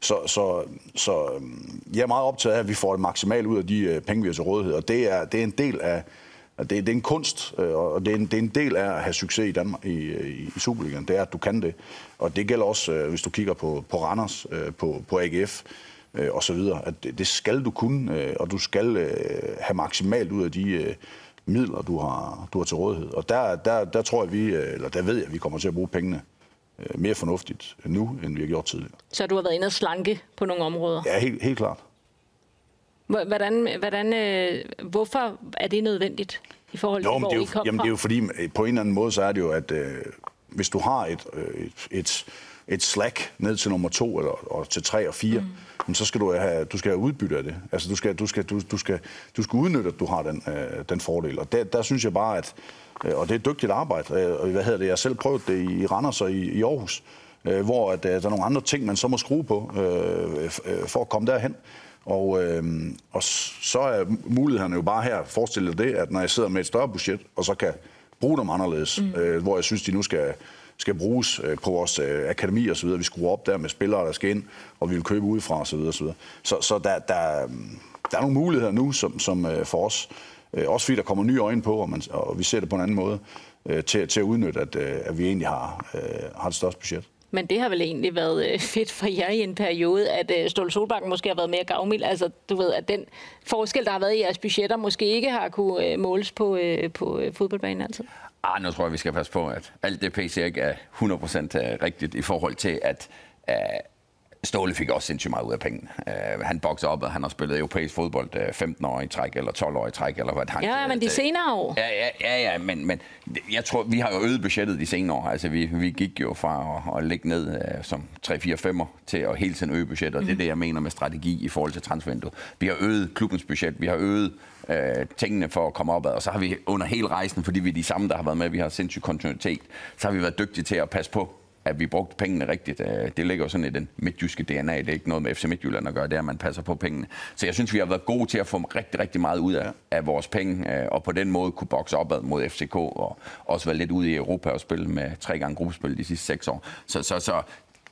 Så, så, så øhm, jeg er meget optaget af, at vi får det maksimalt ud af de øh, penge, vi har til rådighed, og det er, det er en del af, det, det er en kunst, øh, og det er en, det er en del af at have succes i, Danmark, i, øh, i, Superligaen, det er, at du kan det. Og det gælder også, hvis du kigger på, på Randers, på, på AGF og så videre, at det, det skal du kunne, og du skal have maksimalt ud af de midler, du har, du har til rådighed. Og der, der, der tror jeg, vi, eller der ved jeg, at vi kommer til at bruge pengene mere fornuftigt nu, end vi har gjort tidligere. Så du har været inde og slanke på nogle områder? Ja, helt, helt klart. Hvordan, hvordan, øh, hvorfor er det nødvendigt i forhold til, jo, hvor det er jo, I kom jamen, det er jo fordi, på en eller anden måde, så er det jo, at øh, hvis du har et, øh, et, et, et slack ned til nummer to, eller og til tre og fire, mm. jamen, så skal du have, du skal have udbytte af det. Altså, du skal, du skal, du, du skal, du skal udnytte, at du har den, øh, den fordel. Og der, der synes jeg bare, at, øh, og det er et dygtigt arbejde, øh, og hvad hedder det, jeg har selv prøvet det i, i Randers og i, i Aarhus, øh, hvor at, øh, der er nogle andre ting, man så må skrue på, øh, øh, for at komme derhen. Og, øh, og så er mulighederne jo bare her, forestil dig det, at når jeg sidder med et større budget, og så kan bruge dem anderledes, mm. øh, hvor jeg synes, de nu skal, skal bruges øh, på vores øh, akademi og så videre. Vi skruer op der med spillere, der skal ind, og vi vil købe udefra og så videre. Og så videre. så, så der, der, mm, der er nogle muligheder nu, som, som øh, for os, også fordi der kommer nye øjne på, og, man, og vi ser det på en anden måde, til, til at udnytte, at, at vi egentlig har, har et største budget. Men det har vel egentlig været fedt for jer i en periode, at øh, Ståle Solbakken måske har været mere gavmild. Altså, du ved, at den forskel, der har været i jeres budgetter, måske ikke har kunne måles på, på fodboldbanen altid. Ah, nu tror jeg, vi skal passe på, at alt det PC ikke er 100% øh, rigtigt i forhold til, at øh, Ståle fik også sindssygt meget ud af pengene. Uh, han bokser op, og han har spillet europæisk fodbold uh, 15 år i træk, eller 12 år i træk, eller hvad han Ja, men de senere år. Ja, ja, ja, ja men, men jeg tror, vi har jo øget budgettet de senere år. Altså, vi, vi gik jo fra at, at ligge ned uh, som 3-4-5'er til at hele tiden øge budgettet, og mm. det er det, jeg mener med strategi i forhold til transfervinduet. Vi har øget klubbens budget, vi har øget uh, tingene for at komme opad, og så har vi under hele rejsen, fordi vi er de samme, der har været med, vi har sindssyg kontinuitet, så har vi været dygtige til at passe på at vi brugte pengene rigtigt. Øh, det ligger jo sådan i den midtjyske DNA. Det er ikke noget med FC Midtjylland at gøre, det er, at man passer på pengene. Så jeg synes, vi har været gode til at få rigtig, rigtig meget ud af, af vores penge, øh, og på den måde kunne bokse opad mod FCK, og også være lidt ude i Europa og spille med tre gange gruppespil de sidste seks år. Så, så, så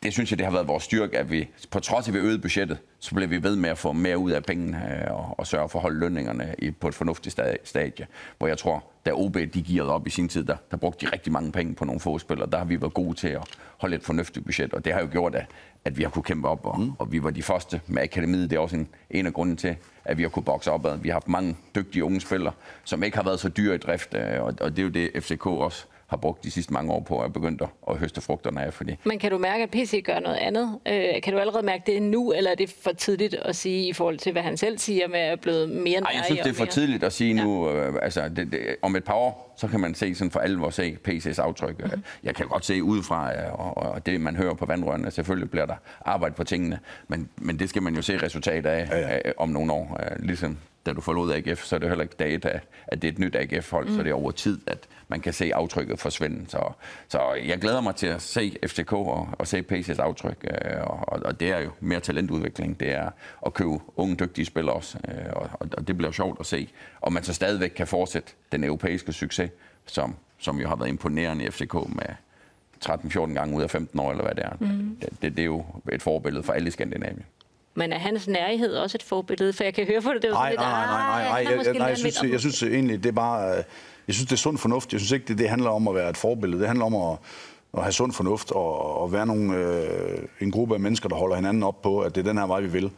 det synes jeg, det har været vores styrke, at vi på trods af, at vi øgede budgettet, så blev vi ved med at få mere ud af pengene øh, og, og sørge for at holde lønningerne i, på et fornuftigt stadie. Hvor jeg tror, da OB de gearede op i sin tid, der, der brugte de rigtig mange penge på nogle få spillere. Der har vi været gode til at holde et fornuftigt budget, og det har jo gjort, at, at vi har kunne kæmpe op, og, mm. og vi var de første med akademiet. Det er også en, en af grunden til, at vi har kunne bokse op. Vi har haft mange dygtige unge spillere, som ikke har været så dyre i drift, øh, og, og det er jo det, FCK også har brugt de sidste mange år på at begynde at høste frugterne af. Fordi... Men kan du mærke, at PC gør noget andet? Øh, kan du allerede mærke det nu, eller er det for tidligt at sige i forhold til, hvad han selv siger med at blive mere Nej, jeg synes, det er for tidligt at sige ja. nu. Øh, altså, det, det, om et par år, så kan man se sådan for alvor se PC's aftryk. Mm-hmm. Jeg kan godt se udefra, og, og det man hører på vandrørene, selvfølgelig bliver der arbejde på tingene, men, men det skal man jo se resultat af ja, ja. af om nogle år. Øh, ligesom da du forlod AGF, så er det heller ikke data, at det er et nyt AGF-hold, mm. så det er over tid, at man kan se aftrykket forsvinde. Så, så jeg glæder mig til at se FCK og, og se Pacers aftryk, øh, og, og det er jo mere talentudvikling. Det er at købe unge, dygtige spillere også, øh, og, og det bliver sjovt at se. Og man så stadigvæk kan fortsætte den europæiske succes, som, som jo har været imponerende i FCK med 13-14 gange ud af 15 år, eller hvad det er. Mm. Det, det, det er jo et forbillede for alle i Skandinavien. Men er hans nærhed også et forbillede? For jeg kan høre på det, det er nej, lidt, nej, nej, nej, nej, nej, jeg, nej, jeg, synes, jeg synes egentlig, det er bare... Jeg synes, det er sund fornuft. Jeg synes ikke, det, det handler om at være et forbillede. Det handler om at, at have sund fornuft og, og være nogle, øh, en gruppe af mennesker, der holder hinanden op på, at det er den her vej, vi vil.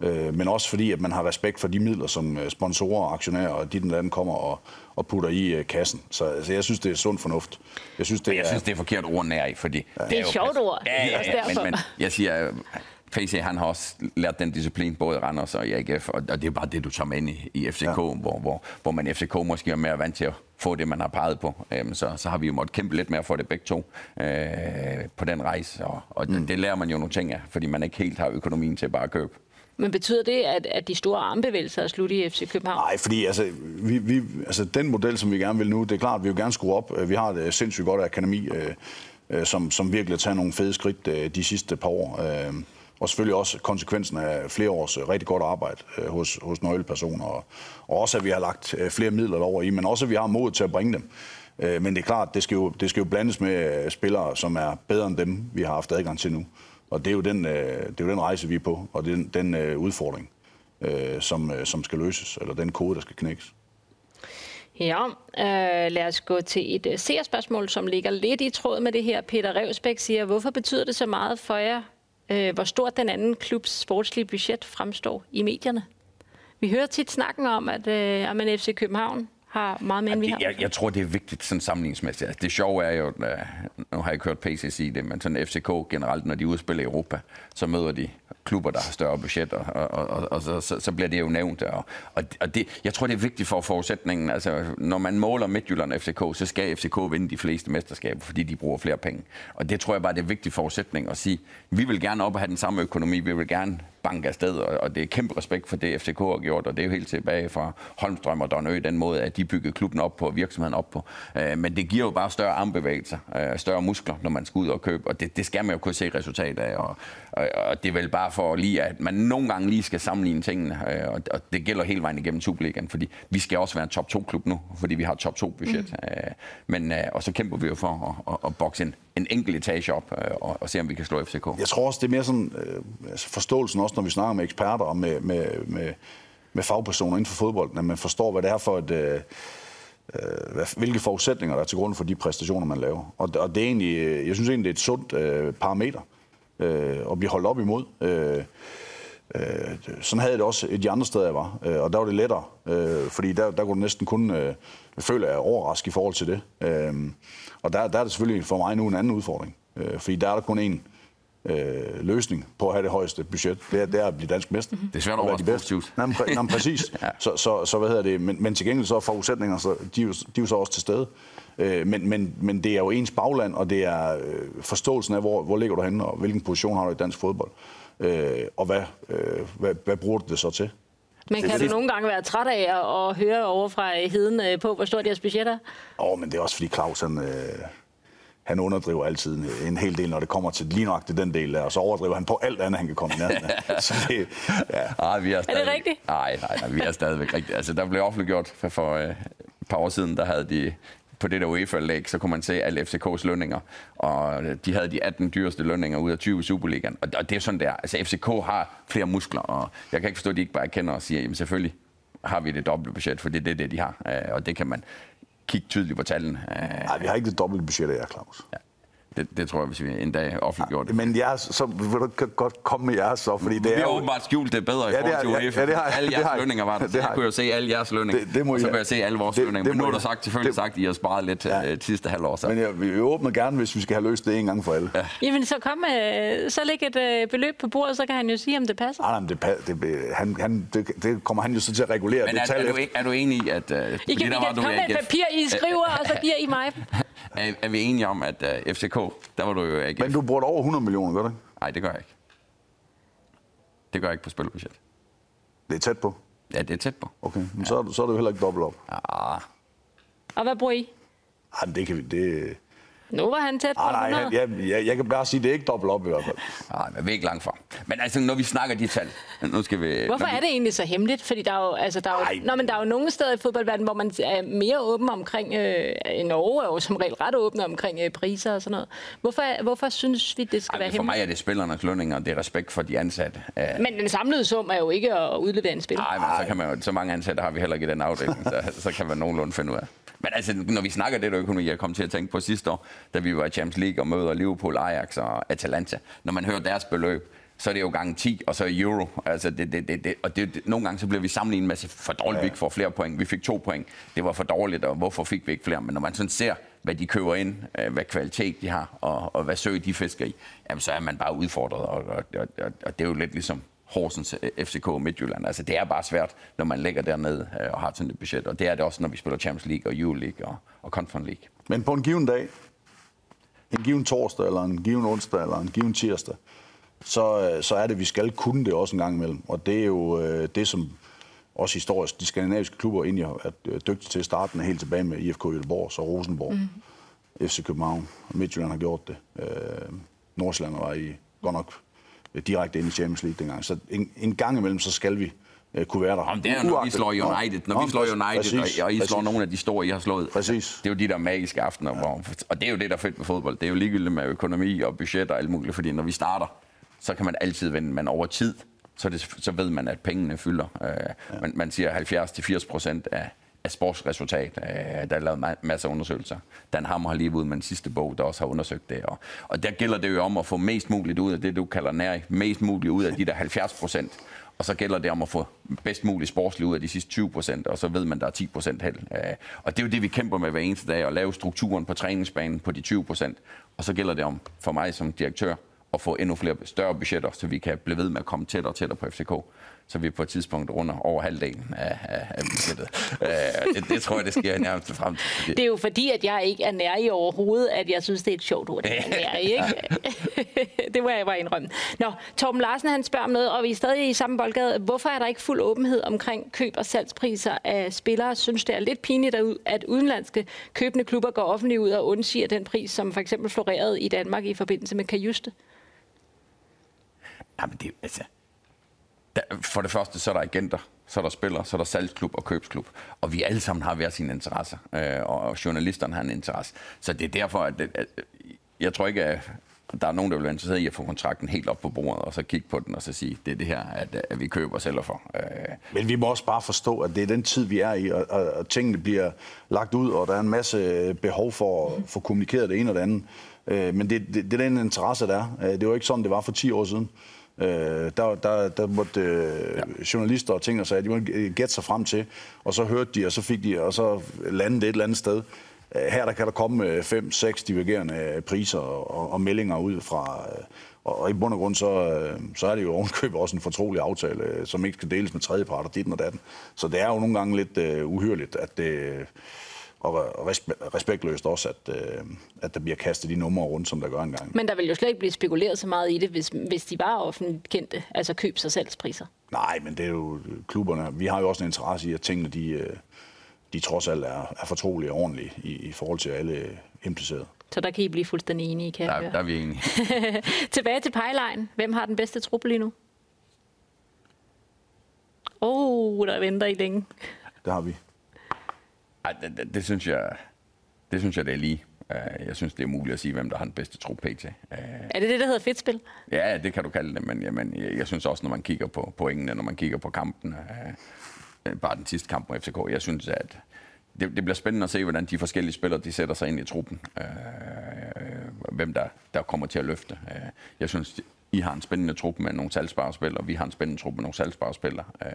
Øh, men også fordi, at man har respekt for de midler, som øh, sponsorer og aktionærer og dit den kommer og, og putter i øh, kassen. Så altså, jeg synes, det er sund fornuft. Jeg synes, det, jeg er, synes, det er forkert ord nær i, fordi... Ja. Det er et sjovt ord. Ja, ja, ja, men, men jeg siger, PC han har også lært den disciplin, både Randers og i AGF, og det er bare det, du tager med ind i, i FCK, ja. hvor, hvor, hvor man i FCK måske er mere vant til at få det, man har peget på. Øhm, så, så har vi jo måttet kæmpe lidt mere for det begge to øh, på den rejse, og, og mm. det, det lærer man jo nogle ting af, fordi man ikke helt har økonomien til bare at købe. Men betyder det, at, at de store armbevægelser er slut i FC København? Nej, fordi altså, vi, vi, altså, den model, som vi gerne vil nu, det er klart, at vi vil gerne skrue op. Vi har et sindssygt godt akademi. Øh, øh, som, som virkelig har taget nogle fede skridt øh, de sidste par år. Øh, og selvfølgelig også konsekvensen af flere års øh, rigtig godt arbejde øh, hos, hos nøglepersoner. Og, og også, at vi har lagt øh, flere midler over i, men også, at vi har mod til at bringe dem. Men det er klart, det skal, jo, det skal jo blandes med spillere, som er bedre end dem, vi har haft adgang til nu. Og det er jo den, det er jo den rejse, vi er på, og den, den udfordring, som, som skal løses, eller den kode, der skal knækkes. Ja, øh, lad os gå til et seerspørgsmål, som ligger lidt i tråd med det her. Peter Revsbæk siger, hvorfor betyder det så meget for jer, øh, hvor stort den anden klubs sportslige budget fremstår i medierne? Vi hører tit snakken om, at, øh, at man FC København har meget mere, end vi har. Jeg, jeg tror, det er vigtigt sådan sammenligningsmæssigt. Altså, det sjove er jo, at, nu har jeg kørt PCC sige det, men sådan FCK generelt, når de udspiller i Europa, så møder de klubber, der har større budget, og, og, og, og så, så, så bliver det jo nævnt. Og, og det, jeg tror, det er vigtigt for forudsætningen. Altså, når man måler Midtjylland og FCK, så skal FCK vinde de fleste mesterskaber, fordi de bruger flere penge. Og det tror jeg bare, det er vigtigt forudsætning at sige, vi vil gerne op og have den samme økonomi, vi vil gerne banke afsted, og, og det er kæmpe respekt for det, FCK har gjort, og det er jo helt tilbage fra Holmstrøm og Donø, den måde, at de byggede klubben op på, og virksomheden op på. Øh, men det giver jo bare større armbevægelser, øh, større muskler, når man skal ud og købe, og det, det skal man jo kunne se resultat af, og, og, og det er vel bare for lige, at man nogle gange lige skal sammenligne tingene, uh, og, og det gælder hele vejen igennem Superligaen, fordi vi skal også være en top 2-klub nu, fordi vi har top 2-budget. Mm. Uh, men, uh, og så kæmper vi jo for at, at, at bokse en, en enkelt etage op, og, og se, om vi kan slå FCK. Jeg tror også, det er mere sådan altså forståelsen også, når vi snakker med eksperter og med, med, med, med fagpersoner inden for fodbold, at man forstår, hvad det er for et... Øh, hvilke forudsætninger der er til grund for de præstationer, man laver. Og, og det er egentlig, jeg synes egentlig, det er et sundt øh, parameter øh, at blive holdt op imod. Øh, øh, sådan havde jeg det også et de andre steder, jeg var. Øh, og der var det lettere, øh, fordi der, der kunne du næsten kun øh, føle af overraske i forhold til det. Øh, og der, der er det selvfølgelig for mig nu en anden udfordring. Øh, fordi der er der kun én øh, løsning på at have det højeste budget. Det er, det er at blive dansk mester. Det er svært at være de bedste. Nej, men, nej, præcis. ja. så, så, så, hvad hedder det? Men, men til gengæld så er forudsætninger, så, de, er jo, de er jo så også til stede. Øh, men, men, men det er jo ens bagland, og det er øh, forståelsen af, hvor, hvor ligger du henne, og hvilken position har du i dansk fodbold. Øh, og hvad, øh, hvad, hvad bruger du det så til? Men kan det, du nogle gange være træt af at høre over fra heden øh, på, hvor stort jeres budget er? Åh, oh, men det er også fordi Claus, han, øh, han underdriver altid en hel del, når det kommer til lige nok den del der, og så overdriver han på alt andet, han kan komme i nærheden af. Så det, ja. Ej, vi er, stadig, er det rigtigt? Nej, nej, nej, vi er stadigvæk rigtigt. Altså, der blev offentliggjort for, for øh, et par år siden, der havde de på det der UEFA-læg, så kunne man se alle FCK's lønninger, og de havde de 18 dyreste lønninger ud af 20 i Superligaen. Og det er sådan der, altså FCK har flere muskler, og jeg kan ikke forstå, at de ikke bare kender og siger, jamen selvfølgelig har vi det dobbelte budget, for det er det, det, de har, øh, og det kan man kigge tydeligt på tallene. Nej, vi har ikke det dobbelte budget af jer, Claus. Ja. Det, det tror jeg, hvis vi en dag offentliggjorde det. Men jeg, så vil du godt komme med jeres så, fordi det vi er har åbenbart skjult det bedre ja, i forhold til UEFA. Ja, det har, alle jeres det lønninger var der. Det har, jeg kunne jo se alle jeres lønninger, det, det må og så kunne jeg se alle vores det, lønninger. Men nu har du sagt, selvfølgelig det, sagt, at I har sparet lidt ja. til uh, sidste halvår. Så. Men jeg, vi åbner gerne, hvis vi skal have løst det en gang for alle. Ja. Jamen, så kom uh, så læg et uh, beløb på bordet, så kan han jo sige, om det passer. Nej, men det, det, han, han, det, det kommer han jo så til at regulere. Men er, er, du, er du enig i, at... Uh, I kan, der var komme med et papir, I skriver, og så giver I mig. er, er vi enige om, at uh, FCK, der var du jo AGF. Men du bruger over 100 millioner, gør du ikke? Nej, det gør jeg ikke. Det gør jeg ikke på spilbudget. Det er tæt på? Ja, det er tæt på. Okay, men ja. så, er du, så er du heller ikke dobbelt op. Ja. Og hvad bruger I? Ej, det kan vi... Det, nu var han tæt på ah, nej, jeg, jeg, jeg, kan bare sige, at det er ikke dobbelt op i hvert fald. Nej, men vi er ikke langt fra. Men altså, når vi snakker de tal, nu skal vi... Hvorfor vi... er det egentlig så hemmeligt? Fordi der er jo, altså, der er jo, nå, men der er jo nogle steder i fodboldverdenen, hvor man er mere åben omkring... Øh, Norge er jo som regel ret åbne omkring øh, priser og sådan noget. Hvorfor, hvorfor synes vi, det skal Ej, være for hemmeligt? For mig er det spillernes lønninger, det er respekt for de ansatte. Men den samlede sum er jo ikke at udlevere en spil. Nej, men så, kan man jo, så mange ansatte har vi heller ikke i den afdeling, så, så kan man nogenlunde finde ud af. Men altså, når vi snakker det der økonomi, jeg kom til at tænke på sidste år, da vi var i Champions League og møder Liverpool, Ajax og Atalanta. Når man hører deres beløb, så er det jo gange 10, og så euro. Altså det, det, det, det, og det, det, nogle gange så bliver vi sammenlignet med, for dårligt, ja. vi ikke får flere point. Vi fik to point. Det var for dårligt, og hvorfor fik vi ikke flere? Men når man sådan ser, hvad de køber ind, øh, hvad kvalitet de har, og, og hvad søg de fisker i, jamen, så er man bare udfordret. Og, og, og, og det er jo lidt ligesom Horsens øh, FCK Midtjylland. Altså, det er bare svært, når man ligger dernede øh, og har sådan et budget. Og det er det også, når vi spiller Champions League og Euro League og, og Conference League. Men på en given dag, en given torsdag, eller en given onsdag, eller en given tirsdag, så, øh, så er det, at vi skal kunne det også en gang imellem. Og det er jo øh, det, som også historisk de skandinaviske klubber egentlig har været dygtige til at starte med helt tilbage med IFK Göteborg og Rosenborg. Mm. FC København. Midtjylland har gjort det. Øh, Nordsjælland var i godt nok direkte ind i Champions League dengang. Så en, en gang imellem, så skal vi øh, kunne være der. Om det er, når vi slår United, når vi slår United, præcis, og I slår nogle af de store, I har slået. Præcis. Det er jo de der magiske aftener, ja. hvor, og det er jo det, der er fedt med fodbold. Det er jo ligegyldigt med økonomi og budget og alt muligt, fordi når vi starter, så kan man altid vinde, men over tid, så, det, så ved man, at pengene fylder. Øh, ja. man, man siger 70-80 procent af, af sportsresultat. Øh, der er lavet masser af undersøgelser. Dan Hammer har lige ud med den sidste bog, der også har undersøgt det. Og, og der gælder det jo om at få mest muligt ud af det, du kalder nær, mest muligt ud af de der 70 procent. Og så gælder det om at få bedst muligt sportslig ud af de sidste 20 procent, og så ved man, at der er 10 procent held. Øh, og det er jo det, vi kæmper med hver eneste dag, at lave strukturen på træningsbanen på de 20 procent. Og så gælder det om, for mig som direktør, at få endnu flere større budgetter, så vi kan blive ved med at komme tættere og tættere på FCK så vi på et tidspunkt runder over halvdelen af, af, af budgettet. Øh, det, det tror jeg, det sker nærmest frem til. Det er jo fordi, at jeg ikke er nær i overhovedet, at jeg synes, det er et sjovt ord, det er ikke? det må jeg bare indrømme. Nå, Torben Larsen han spørger om noget, og vi er stadig i samme boldgade. Hvorfor er der ikke fuld åbenhed omkring køb- og salgspriser af spillere? Synes det er lidt pinligt, at udenlandske købende klubber går offentligt ud og undsiger den pris, som for eksempel florerede i Danmark i forbindelse med Kajuste? Jamen, det, altså, for det første, så er der agenter, så er der spillere, så er der salgsklub og købsklub. Og vi alle sammen har hver sine interesser, øh, og journalisterne har en interesse. Så det er derfor, at, at jeg tror ikke, at der er nogen, der vil være interesseret i at få kontrakten helt op på bordet, og så kigge på den og så sige, det er det her, at, at vi køber og sælger for. Øh. Men vi må også bare forstå, at det er den tid, vi er i, og, og, og tingene bliver lagt ud, og der er en masse behov for at få kommunikeret det ene og det andet. Øh, men det, det, det er den interesse, der er. Øh, det var ikke sådan, det var for 10 år siden. Øh, der, der, der måtte øh, ja. journalister og ting og sager, de måtte gætte sig frem til, og så hørte de, og så fik de, og så landede det et eller andet sted. Øh, her der kan der komme fem, seks divergerende priser og, og meldinger ud fra, øh, og, og i bund og grund så, øh, så er det jo ovenkøbet også en fortrolig aftale, øh, som ikke skal deles med tredjeparter, dit og datten. Så det er jo nogle gange lidt uh, uhyrligt, at det og respektløst også, at, øh, at der bliver kastet de numre rundt, som der gør engang. Men der vil jo slet ikke blive spekuleret så meget i det, hvis, hvis de var offentligt kendte, altså købs- og salgspriser. Nej, men det er jo klubberne. Vi har jo også en interesse i, at tingene de, øh, de trods alt er, er fortrolige og ordentlige i, i forhold til alle implicerede. Så der kan I blive fuldstændig enige, kan der, der er vi enige. Tilbage til pejlejen. Hvem har den bedste truppe lige nu? Åh, oh, der venter I længe. Det har vi. Ej, det, det, det, synes jeg, det synes jeg, det er lige. Uh, jeg synes, det er muligt at sige, hvem der har den bedste tro PT. Uh, er det det, der hedder fedtspil? Ja, det kan du kalde det, men jamen, jeg, jeg synes også, når man kigger på pointene, når man kigger på kampen, uh, bare den sidste kamp mod FCK, jeg synes, at det, det bliver spændende at se, hvordan de forskellige spillere de sætter sig ind i truppen. Uh, hvem der, der kommer til at løfte. Jeg synes, I har en spændende trup med nogle salgsbare spillere, og vi har en spændende trup med nogle salgsbare spillere. Uh,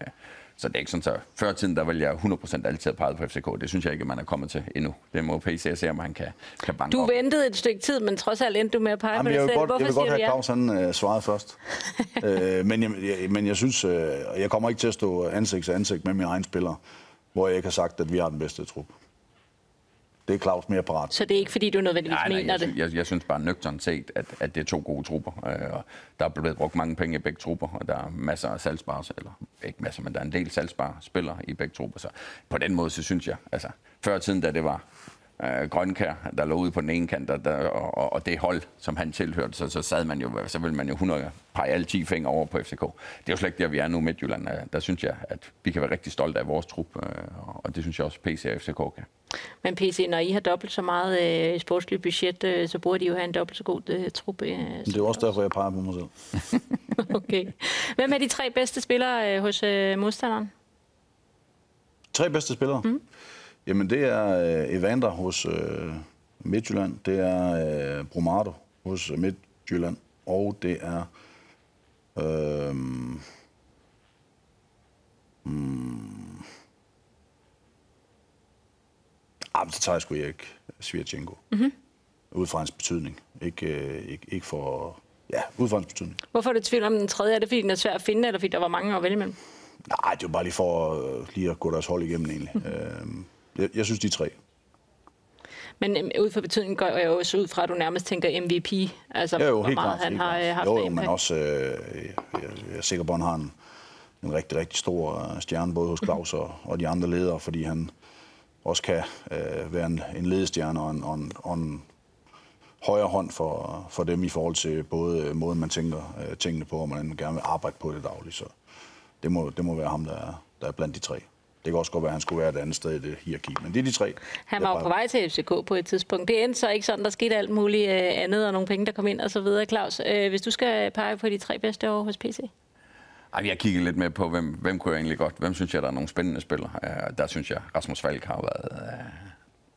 så det er ikke sådan, så før tiden, der vil jeg 100% altid have peget på FCK. Det synes jeg ikke, man er kommet til endnu. Det må PC se, om han kan, kan banke Du op. ventede et stykke tid, men trods alt endte du med at pege Jamen, på dig selv. Godt, Hvorfor jeg vil godt have ja? Claus han uh, svaret først. uh, men, jeg, jeg, men jeg synes, uh, jeg kommer ikke til at stå ansigt til ansigt med mine egne spillere, hvor jeg ikke har sagt, at vi har den bedste trup det er Claus mere parat. Så det er ikke, fordi du nødvendigvis nej, nej, mener jeg, det? Jeg, jeg synes bare nøgternt set, at, at det er to gode trupper. Øh, og der er blevet brugt mange penge i begge trupper, og der er masser af salgsbare, eller ikke masser, men der er en del salgsbare spillere i begge trupper. Så på den måde, så synes jeg, altså før tiden, da det var øh, Grønkær, der lå ude på den ene kant, der, der, og, og det hold, som han tilhørte, så, så sad man jo, så ville man jo 100 pege alle 10 fingre over på FCK. Det er jo slet ikke der, vi er nu i Midtjylland. Øh, der synes jeg, at vi kan være rigtig stolte af vores trup, øh, og det synes jeg også, PC og FCK kan. Men PC, når I har dobbelt så meget øh, sportsligt budget, øh, så burde de jo have en dobbelt så god øh, trup. Øh, det er også derfor, jeg peger på mig selv. okay. Hvem er de tre bedste spillere øh, hos øh, modstanderen? Tre bedste spillere? Mm. Jamen, det er øh, Evander hos øh, Midtjylland, det er øh, Bromado hos øh, Midtjylland, og det er... Øh, mm, ah, så tager jeg sgu ikke Svirchenko. Mm-hmm. Ud fra hans betydning. Ikke, øh, ikke, ikke for... Ja, ud fra hans betydning. Hvorfor er det tvivl om den tredje? Er det, fordi den er svær at finde, eller fordi der var mange at vælge imellem? Nej, det er bare lige for øh, lige at gå deres hold igennem egentlig. Mm. Øh, jeg, jeg synes, de tre. Men øhm, ud fra betydningen går jeg også ud fra, at du nærmest tænker MVP. Altså, ja, jo, hvor helt meget klart, han har klart. haft Jo, jo men også, øh, jeg, jeg er sikker på, at han har en, en rigtig, rigtig stor øh, stjerne, både hos. Claus og, og de andre ledere, fordi han også kan øh, være en, en ledestjerne og en, og, en, og en højre hånd for, for dem i forhold til både måden, man tænker øh, tingene på, og man gerne vil arbejde på det dagligt. Så det må, det må være ham, der er, der er blandt de tre. Det kan også godt være, at han skulle være et andet sted i det hierarki, men det er de tre. Han var jo på vej til FCK på et tidspunkt. Det endte så ikke sådan, der skete alt muligt øh, andet, og nogle penge, der kom ind og så videre. Claus, øh, hvis du skal pege på de tre bedste år hos PC? Ej, jeg kigger lidt med på, hvem, hvem kunne jeg egentlig godt, hvem synes jeg, der er nogle spændende spillere. Uh, der synes jeg, Rasmus Falk har været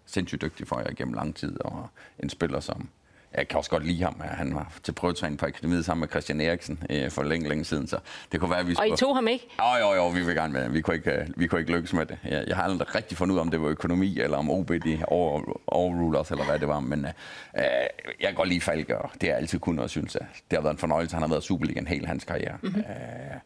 sindssygt dygtig for jer gennem lang tid, og en spiller, som jeg kan også godt lide ham. Han var til prøvetræning på akademiet sammen med Christian Eriksen øh, for længe, længe siden, så det kunne være, at vi skulle... Og I tog ham ikke? Jo, jo, jo, vi vil gerne med. Vi kunne ikke, øh, vi kunne ikke lykkes med det. Jeg, jeg har aldrig rigtig fundet ud af, om det var økonomi, eller om OB de over, overrulers, eller hvad det var, men øh, øh, jeg kan godt lide Falk, og det er altid kun noget, synes jeg. Det har været en fornøjelse. Han har været Superligaen hele hans karriere. Mm-hmm. Øh,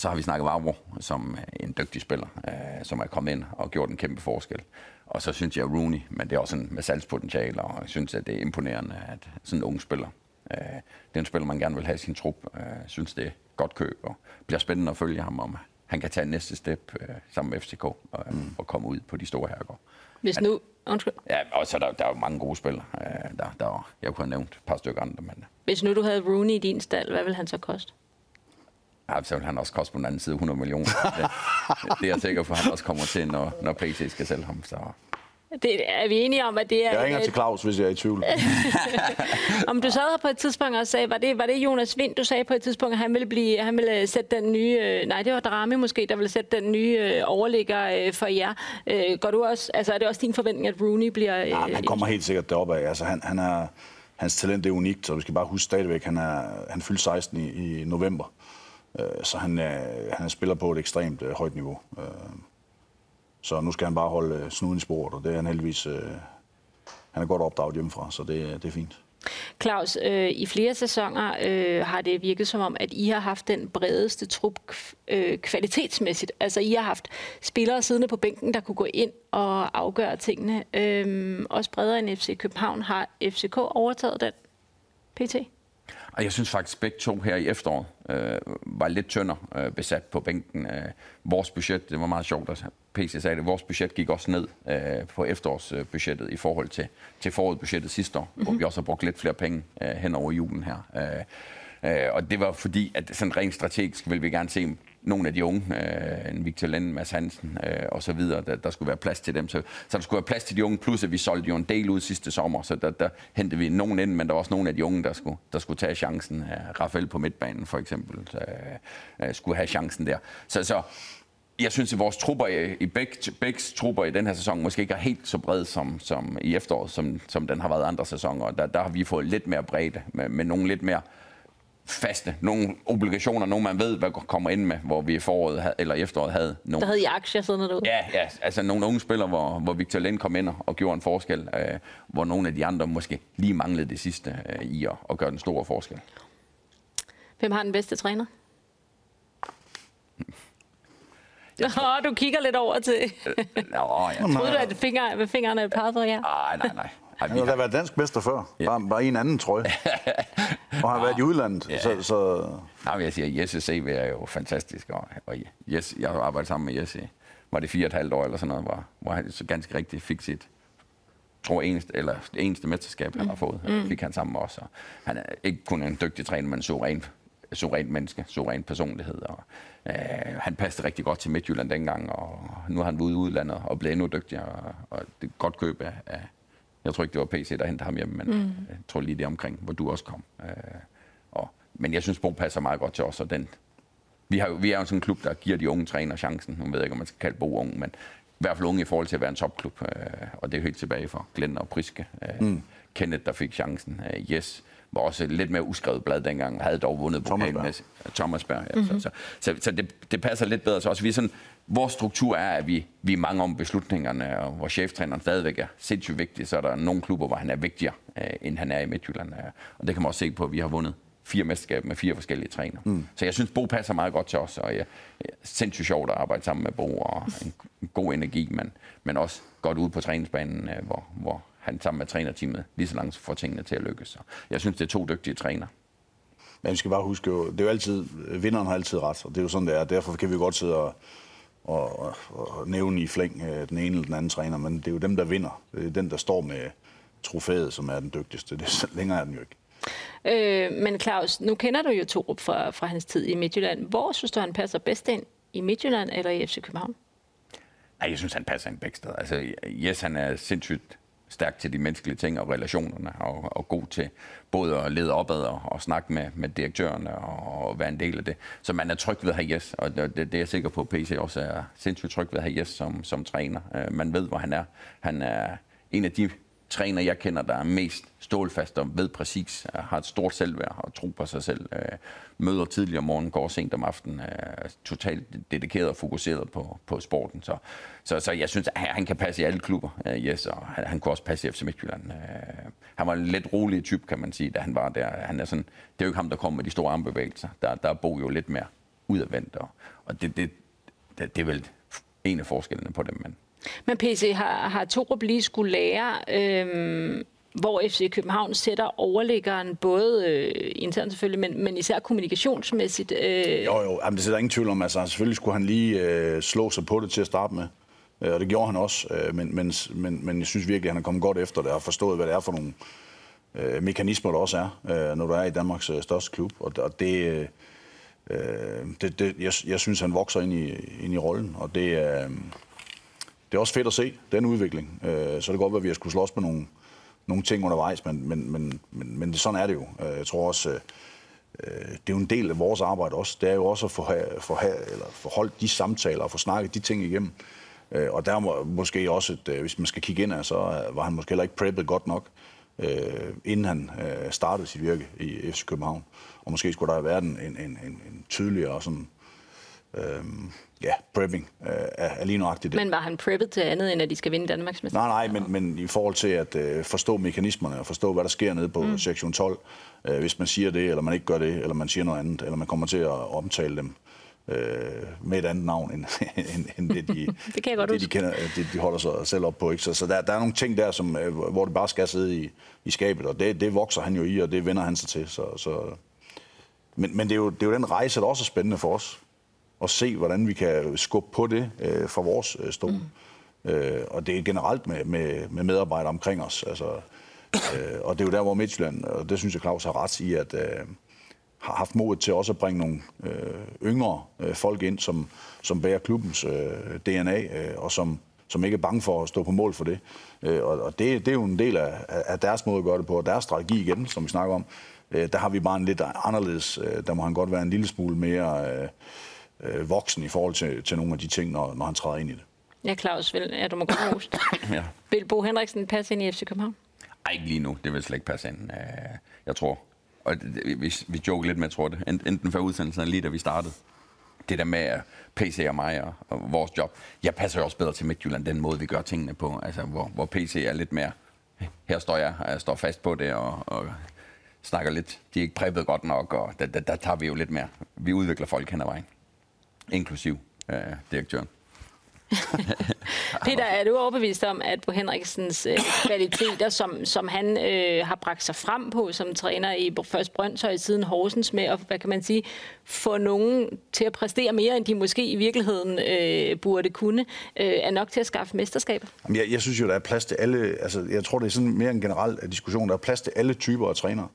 så har vi snakket Vavro, som en dygtig spiller, øh, som er kommet ind og gjort en kæmpe forskel. Og så synes jeg Rooney, men det er også en med salgspotentiale, og jeg synes, at det er imponerende, at sådan en ung spiller, øh, det er en spiller, man gerne vil have i sin trup, øh, synes det er godt køb, og bliver spændende at følge ham om, han kan tage næste step øh, sammen med FCK og, mm. og komme ud på de store herregård. Hvis nu... Undskyld. Ja, og så der, der er jo mange gode spillere. Øh, der, der, jeg kunne have nævnt et par stykker andre. Men... Hvis nu du havde Rooney i din stald, hvad vil han så koste? Ja, så vil han også koste på den anden side 100 millioner. Det, det er jeg sikker på, at han også kommer til, når, når PC skal sælge ham. Så. Det er vi enige om, at det er... Jeg ringer til Claus, hvis jeg er i tvivl. om du sad her på et tidspunkt og sagde, var det, var det Jonas Vind, du sagde på et tidspunkt, at han ville, blive, han ville sætte den nye... Øh, nej, det var Drami måske, der ville sætte den nye øh, overligger øh, for jer. Går du også, altså, er det også din forventning, at Rooney bliver... Ja, han kommer helt sikkert deroppe af. Altså, han, han er, hans talent er unikt, så vi skal bare huske stadigvæk, han er han fyldte 16 i, i november. Øh, så han, øh, han spiller på et ekstremt øh, højt niveau. Så nu skal han bare holde snuden i sporet, og det er han heldigvis... Han er godt opdraget hjemmefra, så det, det er fint. Claus, øh, i flere sæsoner øh, har det virket som om, at I har haft den bredeste trup øh, kvalitetsmæssigt. Altså, I har haft spillere siddende på bænken, der kunne gå ind og afgøre tingene. Øh, også bredere end FC København. Har FCK overtaget den PT? Og jeg synes faktisk, at begge to her i efteråret øh, var lidt tyndere øh, besat på bænken. Øh, vores budget, det var meget sjovt, at PC sagde det, vores budget gik også ned øh, på efterårsbudgettet i forhold til, til forårsbudgettet sidste år, mm-hmm. hvor vi også har brugt lidt flere penge øh, hen over julen her. Øh, Øh, og det var fordi, at sådan rent strategisk ville vi gerne se nogle af de unge, øh, en Victor Lenn, Mads Hansen øh, og så videre, der, der skulle være plads til dem. Så, så der skulle være plads til de unge, plus at vi solgte jo en del ud sidste sommer, så der, der hentede vi nogen ind, men der var også nogle af de unge, der skulle, der skulle tage chancen. Øh, Rafael på midtbanen for eksempel øh, øh, skulle have chancen der. Så, så jeg synes, at vores trupper i, i Bæks trupper i den her sæson måske ikke er helt så bred som, som i efteråret, som, som den har været andre sæsoner. Der, der har vi fået lidt mere bredde, med, med nogle lidt mere faste, nogle obligationer, nogle man ved, hvad kommer ind med, hvor vi i foråret eller efteråret havde nogle... Der havde I aktier sådan noget Ja, ja, altså nogle unge spillere, hvor, hvor Victor Lind kom ind og gjorde en forskel, øh, hvor nogle af de andre måske lige manglede det sidste øh, i at, at gøre den store forskel. Hvem har den bedste træner? Nå, du kigger lidt over til... Nå, jeg troede du, at finger, fingrene pegede på jer? Nej, nej, nej. Ej, han har været dansk mester før. Ja. Bare, bare en anden trøje. og har været i udlandet. Ja. Så, så... Nej, men jeg siger, Jesse CV er jo fantastisk. Og, og yes, jeg har arbejdet sammen med Jesse. Var det fire og et halvt år eller sådan noget, hvor, hvor han så ganske rigtigt fik sit tror eneste, eller det eneste mesterskab, han har fået, mm. fik han sammen med os. Og han er ikke kun en dygtig træner, men så rent suveræn menneske, suveræn personlighed. Og, øh, han passede rigtig godt til Midtjylland dengang, og nu har han været ude i udlandet og blevet endnu dygtigere. Og, og det er godt køb af, af, jeg tror ikke, det var PC, der hentede ham hjem, men mm. jeg tror lige det omkring, hvor du også kom. Øh, og, men jeg synes, Bo passer meget godt til os, og den, vi, har, vi er jo sådan en klub, der giver de unge træner chancen. Nu ved jeg ikke, om man skal kalde Bo ung, men i hvert fald unge i forhold til at være en topklub. Øh, og det er helt tilbage for Glenn og Priske. Øh, mm. Kenneth, der fik chancen. Øh, yes, var også lidt mere uskrevet blad dengang, havde dog vundet pokalen med Thomas Berg. Ja, mm-hmm. Så, så, så, så det, det passer lidt bedre. Så også vi er sådan, vores struktur er, at vi, vi er mange om beslutningerne, og hvor cheftræneren stadigvæk er sindssygt vigtig, så er der nogle klubber, hvor han er vigtigere, øh, end han er i Midtjylland. Øh, og det kan man også se på, at vi har vundet fire mesterskaber med fire forskellige trænere. Mm. Så jeg synes, Bo passer meget godt til os, og jeg, er sindssygt sjovt at arbejde sammen med Bo, og en, en god energi, men, men også godt ude på træningsbanen, øh, hvor, hvor han sammen med trænerteamet lige så langt får tingene til at lykkes. Så jeg synes, det er to dygtige trænere. Men vi skal bare huske, det er jo altid, vinderen har altid ret, og det er jo sådan, det er. Derfor kan vi godt sidde og, og, og, og nævne i flæng øh, den ene eller den anden træner, men det er jo dem, der vinder. Det er den, der står med, trofæet, som er den dygtigste. Det, så længere er den jo ikke. Øh, men Claus, nu kender du jo Torup fra, fra hans tid i Midtjylland. Hvor synes du, han passer bedst ind? I Midtjylland eller i FC København? Nej, jeg synes, han passer en begge steder. Altså, yes, han er sindssygt stærk til de menneskelige ting og relationerne, og, og god til både at lede opad og, og snakke med, med direktørerne og, og være en del af det. Så man er tryg ved at have Jes, og det, det er jeg sikker på, at PC også er sindssygt tryg ved at have Jes som, som træner. Øh, man ved, hvor han er. Han er en af de træner, jeg kender, der er mest stålfast og ved præcis, øh, har et stort selvværd og tro på sig selv. Øh, møder tidligere om morgenen, går sent om aftenen, øh, er totalt dedikeret og fokuseret på, på sporten. Så, så, så jeg synes, at han kan passe i alle klubber, yes, og han, han kunne også passe i FC Midtjylland. Han var en lidt rolig type, kan man sige, da han var der. Han er sådan, det er jo ikke ham, der kommer med de store armbevægelser. Der, der bor Bo jo lidt mere udadvendt, og, og det, det, det, det er vel en af forskellene på dem, men men PC har, har Torup lige skulle lære, øh, hvor FC København sætter overliggeren, både øh, internt selvfølgelig, men, men især kommunikationsmæssigt. Øh. Jo, jo, Jamen, det sætter ingen tvivl om. Altså, selvfølgelig skulle han lige øh, slå sig på det til at starte med. Øh, og det gjorde han også. Øh, men, men, men, men jeg synes virkelig, at han er kommet godt efter det og forstået, hvad det er for nogle øh, mekanismer, der også er, øh, når du er i Danmarks øh, største klub. Og, og det... Øh, øh det, det, jeg, jeg synes, han vokser ind i, ind i rollen, og det. Øh, det er også fedt at se, den udvikling. Øh, så det godt at vi har skulle slås med nogle, nogle ting undervejs, men, men, men, men, men sådan er det jo. Øh, jeg tror også, øh, øh, det er jo en del af vores arbejde også. Det er jo også at få, få, eller få holdt de samtaler og få snakket de ting igennem. Øh, og der må måske også, at, hvis man skal kigge ind, så var han måske heller ikke preppet godt nok, inden han startede sit virke i FC København. Og måske skulle der have været en, en, en, en tydeligere sådan, øhm, ja, prepping øh, er lige nøjagtigt det. Men var han preppet til andet, end at de skal vinde Danmarks Nej, nej, men, men i forhold til at øh, forstå mekanismerne og forstå, hvad der sker nede på mm. sektion 12, øh, hvis man siger det, eller man ikke gør det, eller man siger noget andet, eller man kommer til at omtale dem øh, med et andet navn, end, end, end det, de, det, kan jeg godt det, de, kender, det, de holder sig selv op på. Ikke? Så, så der, der er nogle ting der, som, øh, hvor det bare skal sidde i, i skabet, og det, det vokser han jo i, og det vender han sig til. Så, så, men, men det, er jo, det er jo den rejse, der også er spændende for os og se, hvordan vi kan skubbe på det øh, for vores øh, stol. Mm. Øh, og det er generelt med, med, med medarbejdere omkring os. Altså, øh, og det er jo der, hvor Midtjylland, og det synes jeg, Claus har ret i, at øh, har haft mod til også at bringe nogle øh, yngre øh, folk ind, som, som bærer klubbens øh, DNA, øh, og som, som ikke er bange for at stå på mål for det. Øh, og og det, det er jo en del af, af deres måde at gøre det på, og deres strategi igen, som vi snakker om. Øh, der har vi bare en lidt anderledes, øh, der må han godt være en lille smule mere... Øh, øh, voksen i forhold til, til nogle af de ting, når, når han træder ind i det. Ja, Claus, vil, ja, du må godt huske. ja. Vil Bo Henriksen passe ind i FC København? Ej, ikke lige nu. Det vil slet ikke passe ind. Øh, jeg tror, og vi, vi joker lidt med, jeg tror det, enten for udsendelsen lige da vi startede. Det der med PC og mig og, og vores job. Jeg passer jo også bedre til Midtjylland, den måde vi gør tingene på. Altså, hvor, hvor PC er lidt mere, her står jeg, og jeg står fast på det, og, og snakker lidt. De er ikke præppet godt nok, og der, der, der tager vi jo lidt mere. Vi udvikler folk hen ad vejen inklusiv øh, direktøren. Peter, er du overbevist om, at Bo Henriksens øh, kvaliteter, som, som han øh, har bragt sig frem på som træner i først Brøndshøj siden Horsens med, og hvad kan man sige, få nogen til at præstere mere, end de måske i virkeligheden øh, burde kunne, øh, er nok til at skaffe mesterskaber? Jeg, jeg synes jo, der er plads til alle, altså jeg tror, det er sådan mere en generel diskussion, der er plads til alle typer af trænere.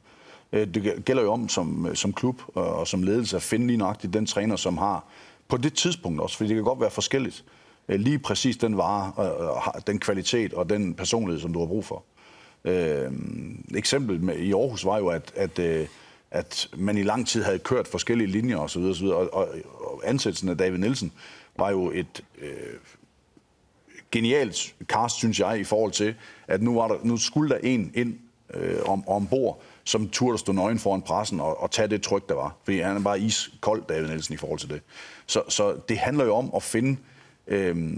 Øh, det gælder jo om som, som klub og som ledelse at finde lige nøjagtigt den træner, som har på det tidspunkt også, fordi det kan godt være forskelligt. Øh, lige præcis den vare, øh, øh, og den kvalitet og den personlighed, som du har brug for. Øh, eksemplet med, i Aarhus var jo, at, at, øh, at man i lang tid havde kørt forskellige linjer osv. Og, så og, og, og ansættelsen af David Nielsen var jo et øh, genialt cast, synes jeg, i forhold til, at nu, var der, nu skulle der en ind øh, om, ombord, som turde stå nøgen foran pressen og, og tage det tryk, der var. Fordi han er bare iskold, David Nielsen, i forhold til det. Så, så det handler jo om at finde, øh,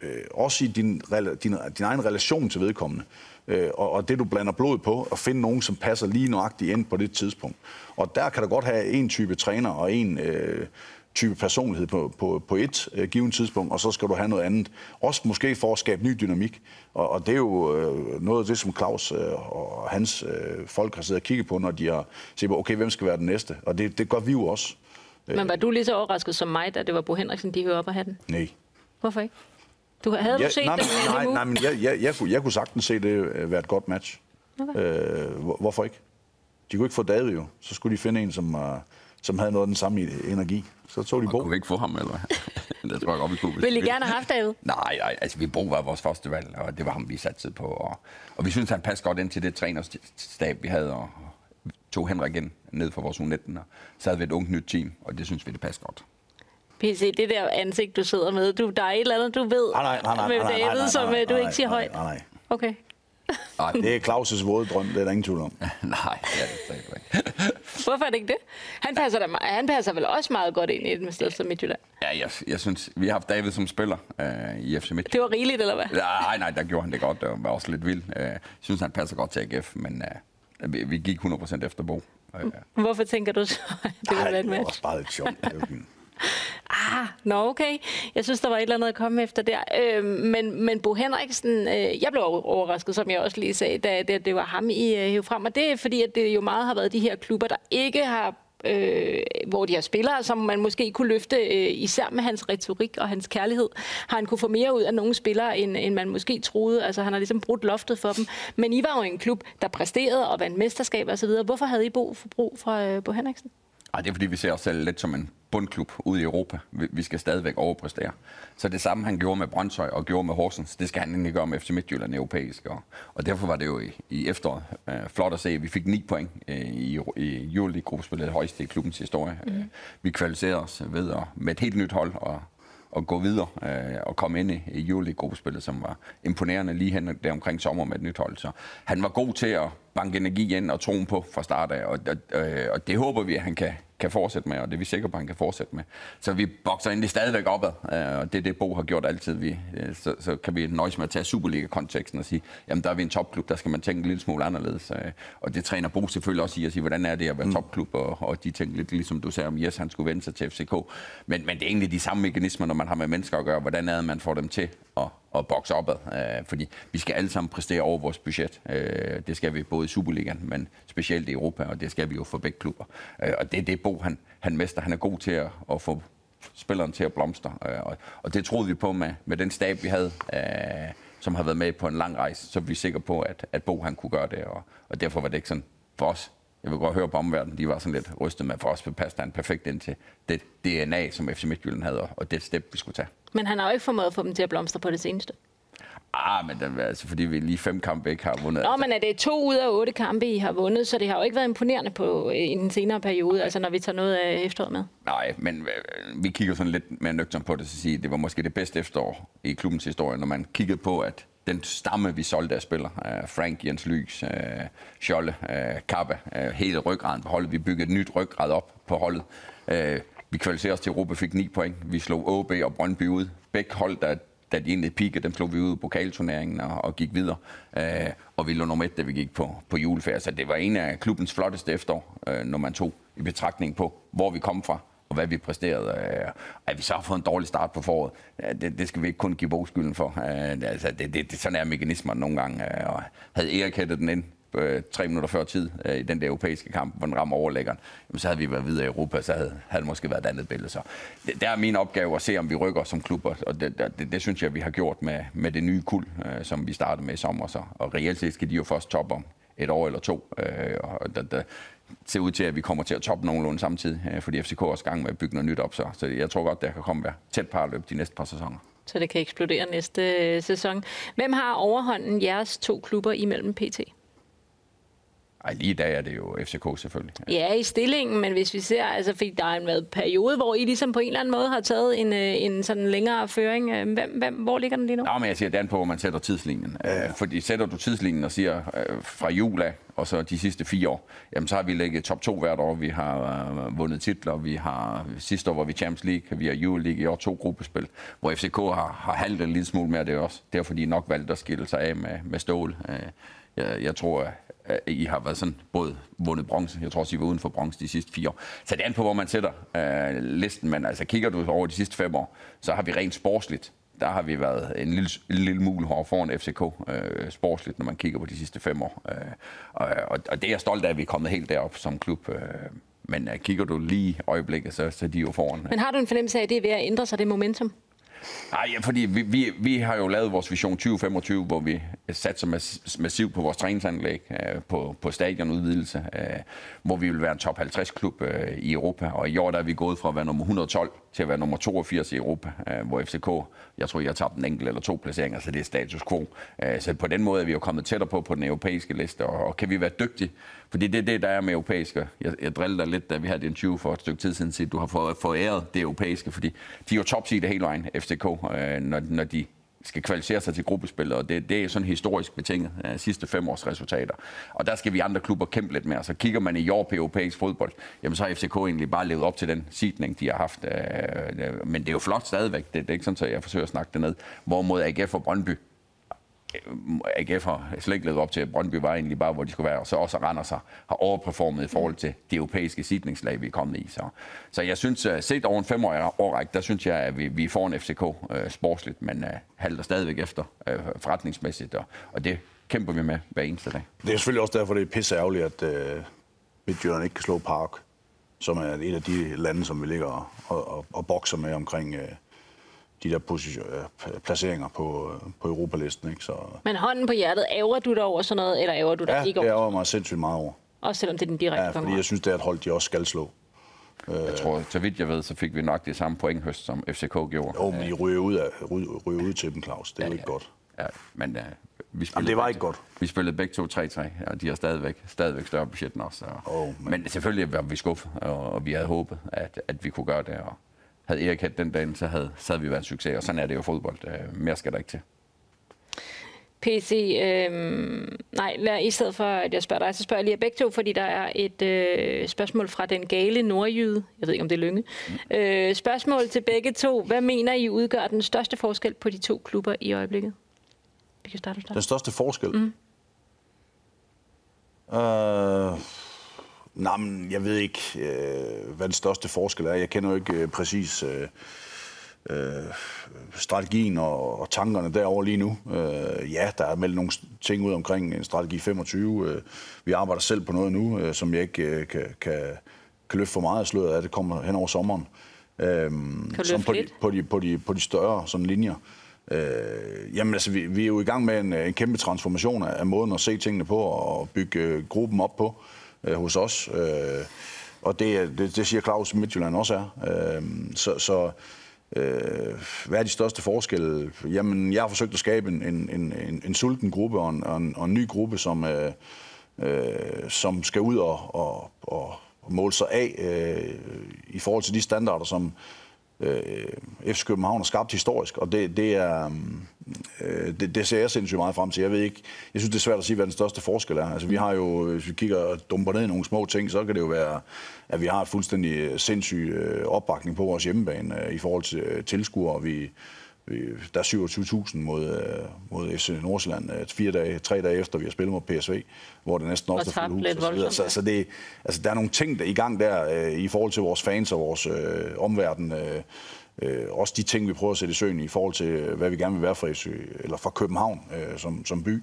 øh, også i din, din, din egen relation til vedkommende, øh, og, og det du blander blod på, at finde nogen, som passer lige nøjagtigt ind på det tidspunkt. Og der kan du godt have en type træner og en øh, type personlighed på, på, på et øh, givet tidspunkt, og så skal du have noget andet. Også måske for at skabe ny dynamik. Og, og det er jo øh, noget af det, som Claus øh, og hans øh, folk har siddet og kigget på, når de har set på, okay, hvem skal være den næste? Og det, det gør vi jo også. Men var du lige så overrasket som mig, da det var Bo Henriksen, de hører op af hatten? Nej. Hvorfor ikke? Du, havde ja, du set nej, det? Nej, nej, men jeg, jeg, jeg, kunne, jeg kunne sagtens se det øh, være et godt match. Okay. Øh, hvor, hvorfor ikke? De kunne ikke få David jo. Så skulle de finde en, som, uh, som havde noget af den samme energi. Så tog de Bo. Kunne vi ikke få ham, eller hvad? det tror jeg godt, vi kunne. Vil I gerne have haft David? Nej, nej, altså vi Bo var vores første valg, og det var ham, vi satte på. Og, og vi synes, han passede godt ind til det trænerstab, vi havde, og tog Henrik ind ned for vores U19, og så havde vi et ungt nyt team, og det synes vi, det passer godt. PC, det der ansigt, du sidder med, du, der er et eller andet, du ved nej, nej, nej, nej, med David, som øh, du ikke siger nej, højt. Nej, nej. Okay. Nej, det er Claus' våde drøm, det er der ingen tvivl om. Nej, det er det ikke. Hvorfor er det ikke det? Han passer, da, han passer vel også meget godt ind i et sted som Midtjylland? Ja, jeg, jeg synes, vi har haft David som spiller øh, i FC Midtjylland. Det var rigeligt, eller hvad? Nej, nej, der gjorde han det godt. Det var også lidt vildt. Øh, jeg synes, han passer godt til AGF, men øh, vi, vi gik 100% efter Bo. Øh. Hvorfor tænker du så, at det Ej, var et det var match? også bare lidt sjovt. Ah, nå okay. Jeg synes, der var et eller andet at komme efter der. Øh, men, men Bo Henriksen, øh, jeg blev overrasket, som jeg også lige sagde, da det, det var ham, I øh, hævde frem. Og det er fordi, at det jo meget har været de her klubber, der ikke har øh, hvor de har spillere, som man måske kunne løfte, øh, især med hans retorik og hans kærlighed, har han kunne få mere ud af nogle spillere, end, end man måske troede. Altså han har ligesom brudt loftet for dem. Men I var jo en klub, der præsterede og vandt mesterskab osv. Hvorfor havde I brug for brug fra øh, Bo Henriksen? Ej, det er fordi, vi ser os selv lidt som en bundklub ude i Europa. Vi, skal stadigvæk overpræstere. Så det samme, han gjorde med Brøndshøj og gjorde med Horsens, det skal han egentlig gøre med FC Midtjylland europæisk. Og, og derfor var det jo i, i efteråret øh, flot at se. Vi fik ni point øh, i, i Euroleague-gruppespillet højst i klubbens historie. Mm. Vi kvalificerede os ved at, med et helt nyt hold og at gå videre øh, og komme ind i, i Euroleague-gruppespillet, som var imponerende lige hen der omkring sommer med et nyt hold. Så han var god til at banke energi ind og troen på fra start af, og, og, øh, og det håber vi, at han kan, kan fortsætte med, og det er vi sikre på, at han kan fortsætte med. Så vi bokser egentlig stadigvæk opad, øh, og det er det, Bo har gjort altid. Vi, øh, så, så kan vi nøjes med at tage Superliga-konteksten og sige, jamen der er vi en topklub, der skal man tænke en lille smule anderledes. Og det træner Bo selvfølgelig også i at sige, hvordan er det at være mm. topklub, og, og de tænker lidt ligesom du sagde om, yes, han skulle vende sig til FCK. Men, men det er egentlig de samme mekanismer, når man har med mennesker at gøre. Hvordan er det, man får dem til at at bokse opad, øh, fordi vi skal alle sammen præstere over vores budget. Øh, det skal vi både i Superligaen, men specielt i Europa, og det skal vi jo for begge klubber. Øh, og det er det, Bo han, han mester. Han er god til at, at få spilleren til at blomstre, øh, og, og det troede vi på med, med den stab, vi havde, øh, som har været med på en lang rejse, så er vi sikre på, at, at Bo han kunne gøre det, og, og derfor var det ikke sådan for os jeg vil godt høre på omverdenen, de var sådan lidt rystet med, for os passer han perfekt ind til det DNA, som FC Midtjylland havde, og det step, vi skulle tage. Men han har jo ikke formået at få dem til at blomstre på det seneste. Ah, men det er altså, fordi vi lige fem kampe ikke har vundet. Nå, altså. men er det to ud af otte kampe, I har vundet, så det har jo ikke været imponerende på i den senere periode, altså når vi tager noget af efteråret med. Nej, men øh, vi kigger sådan lidt mere nøgtern på det, så sige, det var måske det bedste efterår i klubbens historie, når man kiggede på, at den stamme, vi solgte af spillere. Uh, Frank, Jens Lyks, uh, Scholle, Kappe, hele ryggraden på holdet. Vi byggede et nyt ryggrad op på holdet. Vi kvalificerede os til Europa, fik 9 point. Vi slog OB og Brøndby ud. Begge hold, der, da de egentlig peakede, dem slog vi ud i pokalturneringen og, og gik videre. Øh, og vi lå nummer et, da vi gik på, på juleferie. Så det var en af klubbens flotteste efterår, øh, når man tog i betragtning på, hvor vi kom fra og hvad vi præsterede. Øh, at vi så har fået en dårlig start på foråret, det, det skal vi ikke kun give bogskylden for. Øh, altså, det, det, det, sådan er mekanismer nogle gange. Øh, og havde Erik hættet den ind Øh, tre minutter før tid øh, i den der europæiske kamp, hvor den rammer overlæggeren, så havde vi været videre i Europa, så havde, havde det måske været et andet billede. Så det, der er min opgave at se, om vi rykker som klub, og det, det, det synes jeg, vi har gjort med, med det nye kul, øh, som vi startede med i sommer. Så. Og reelt set skal de jo først toppe om et år eller to. og der, der, ser ud til, at vi kommer til at toppe nogenlunde samtidig, øh, fordi FCK er også gang med at bygge noget nyt op. Så, så jeg tror godt, der kan komme være tæt parløb de næste par sæsoner. Så det kan eksplodere næste sæson. Hvem har overhånden jeres to klubber imellem PT? Ej, lige i dag er det jo FCK selvfølgelig. Ja, i stillingen, men hvis vi ser, altså fordi der er en periode, hvor I ligesom på en eller anden måde har taget en, øh, en sådan længere føring. Øh, hvem, hvem, hvor ligger den lige nu? Nå, men jeg siger, det er på, hvor man sætter tidslinjen. Ja, ja. Fordi sætter du tidslinjen og siger fra jul af, og så de sidste fire år, jamen så har vi ligget top 2 hvert år. Vi har vundet titler, vi har sidste år var vi Champions League, vi har Euro League i år to gruppespil, hvor FCK har, har haltet en lille smule med det også. Derfor de nok valgt at skille sig af med, med stål. Jeg, jeg tror, Øh, I har været sådan både vundet bronze, jeg tror også, I var uden for bronze de sidste fire år. Så det er an på, hvor man sætter øh, listen, men altså kigger du over de sidste fem år, så har vi rent sportsligt, der har vi været en lille, en lille mul hård foran FCK øh, sportsligt, når man kigger på de sidste fem år. Øh, og, og det er jeg stolt af, at vi er kommet helt derop som klub. Øh, men øh, kigger du lige øjeblikket, så, så er de jo foran. Men har du en fornemmelse af, at det er ved at ændre sig, det momentum? Nej, ja, fordi vi, vi, vi har jo lavet vores Vision 2025, hvor vi satser massivt på vores træningsanlæg, øh, på, på stadionudvidelse, øh, hvor vi vil være en top 50-klub øh, i Europa. Og i år der er vi gået fra at være nummer 112 til at være nummer 82 i Europa, hvor FCK, jeg tror, jeg har tabt en enkelt eller to placeringer, så det er status quo. Så på den måde er vi jo kommet tættere på på den europæiske liste, og kan vi være dygtige fordi det er det, der er med europæiske. Jeg, jeg drillede dig lidt, da vi havde den 20 for et stykke tid siden, at du har fået foræret det europæiske, fordi de er jo topside hele vejen, FCK, øh, når, når de skal kvalificere sig til gruppespillet, og det, det er sådan historisk betinget af sidste fem års resultater. Og der skal vi andre klubber kæmpe lidt mere. Så kigger man i år på europæisk fodbold, jamen så har FCK egentlig bare levet op til den sidning, de har haft. Øh, øh, men det er jo flot stadigvæk. Det, det er ikke sådan, at jeg forsøger at snakke det ned. Hvorimod AGF og Brøndby, AGF har slet ikke levet op til, at Brøndby var egentlig bare, hvor de skulle være, og så også Randers har, har overperformet i forhold til det europæiske sidningslag, vi er kommet i. Så, så jeg synes, øh, set over en femårig årrække, der synes jeg, at vi, vi får en FCK øh, sportsligt, men øh, halter stadigvæk efter øh, forretningsmæssigt, og, og det kæmper vi med hver eneste dag. Det er selvfølgelig også derfor, det er pisse ærgerligt, at øh, Midtjylland ikke kan slå Park, som er et af de lande, som vi ligger og, og, og, bokser med omkring Øh de der position, øh, placeringer på, øh, på Europalisten. Ikke? Så, Men hånden på hjertet, æver du dig over sådan noget, eller æver du dig ja, ikke over? Ja, det æver mig sindssygt meget over. Også selvom det er den direkte Ja, fordi jeg synes, det er et hold, de også skal slå. Jeg tror, så vidt jeg ved, så fik vi nok det samme pointhøst, som FCK gjorde. Jo, men de ryger ud, af, ryger ud til dem, Claus. Det er ja, jo ikke ja. godt. Ja, men uh, vi spillede Jamen, det var ikke godt. Vi spillede begge to 3-3, og de har stadigvæk, stadigvæk større budget end os. Og, oh, men... men selvfølgelig var vi skuffet, og, og vi havde håbet, at, at vi kunne gøre det. Og, havde Erik haft den dag, så havde, så havde vi været en succes, og sådan er det jo fodbold. Øh, mere skal der ikke til. PC, øh, nej, lad, i stedet for, at jeg spørger dig, så spørger jeg lige begge to, fordi der er et øh, spørgsmål fra den gale nordjyde. Jeg ved ikke, om det er Lønge. Mm. Øh, spørgsmål til begge to. Hvad mener I udgør den største forskel på de to klubber i øjeblikket? Vi kan starte, starte. Den største forskel? Mm. Uh... Nej, men jeg ved ikke, øh, hvad den største forskel er. Jeg kender jo ikke øh, præcis øh, øh, strategien og, og tankerne derover lige nu. Øh, ja, der er meldt nogle ting ud omkring en strategi 25. Øh, vi arbejder selv på noget nu, øh, som jeg ikke øh, kan, kan, kan løfte for meget af sløret af. Det kommer hen over sommeren. Øh, som på de, på, de, på, de, på de større sådan linjer. Øh, jamen altså, vi, vi er jo i gang med en, en kæmpe transformation af, af måden at se tingene på og bygge øh, gruppen op på øh, Øh, hos os. Øh, og det, det, det siger Claus Midtjylland også er. Øh, så så øh, hvad er de største forskelle? Jamen, jeg har forsøgt at skabe en, en, en, en sulten gruppe og en, og en, og en ny gruppe, som, øh, øh, som skal ud og, og, og måle sig af øh, i forhold til de standarder, som øh, FC København har skabt historisk. Og det, det er... Mm, øh, det, det ser jeg sindssygt meget frem til. Jeg ved ikke, jeg synes, det er svært at sige, hvad den største forskel er. Altså, vi har jo, hvis vi kigger og dumper ned i nogle små ting, så kan det jo være, at vi har et fuldstændig sindssyg øh, opbakning på vores hjemmebane øh, i forhold til øh, tilskuere. Vi, der er 27.000 mod, mod FC Nordsjælland fire dage, tre dage efter, vi har spillet mod PSV, hvor det næsten også er fuldt hus. Og så, så, det, altså, der er nogle ting der i gang der øh, i forhold til vores fans og vores øh, omverden. Øh, Øh, også de ting, vi prøver at sætte i søen i forhold til, øh, hvad vi gerne vil være fra, FC, eller fra København øh, som, som by.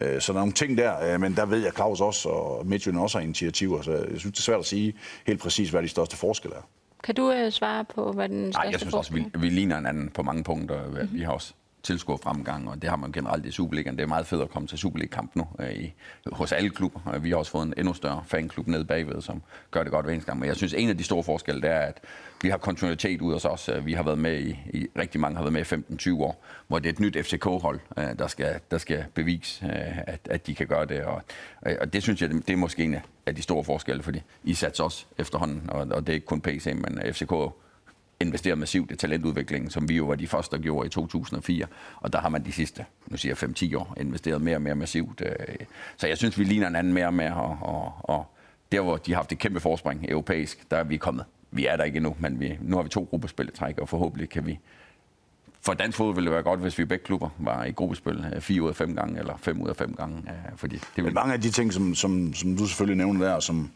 Øh, så der er nogle ting der, øh, men der ved jeg, Claus også og Midtjylland også har initiativer, så jeg synes, det er svært at sige helt præcis, hvad de største forskelle er. Kan du øh, svare på, hvad den største Nej, jeg synes også, vi, vi ligner hinanden på mange punkter. Mm-hmm. Vi har også tilskuer fremgang, og det har man generelt i Superligaen. Det er meget fedt at komme til Superliga-kamp nu øh, i, hos alle klubber. Vi har også fået en endnu større fanklub nede bagved, som gør det godt hver eneste gang. Men jeg synes, en af de store forskelle, det er, at vi har kontinuitet ud hos os. Vi har været med i, i rigtig mange har været med i 15-20 år, hvor det er et nyt FCK-hold, øh, der skal, der skal bevise, øh, at, at de kan gøre det. Og, og det synes jeg, det er måske en af de store forskelle, fordi I satser også efterhånden, og, og det er ikke kun PC, men FCK investerer massivt i talentudviklingen, som vi jo var de første, der gjorde i 2004. Og der har man de sidste, nu siger jeg 5-10 år, investeret mere og mere massivt. Øh. Så jeg synes, vi ligner en anden mere og mere. Og, og, og der, hvor de har haft et kæmpe forspring europæisk, der er vi kommet. Vi er der ikke endnu, men vi, nu har vi to gruppespilletræk, og forhåbentlig kan vi for dansk fodbold ville det være godt, hvis vi begge klubber var i gruppespil øh, fire ud af fem gange, eller fem ud af fem gange. Fordi det vil... Men mange af de ting, som, som, som du selvfølgelig nævner der, som,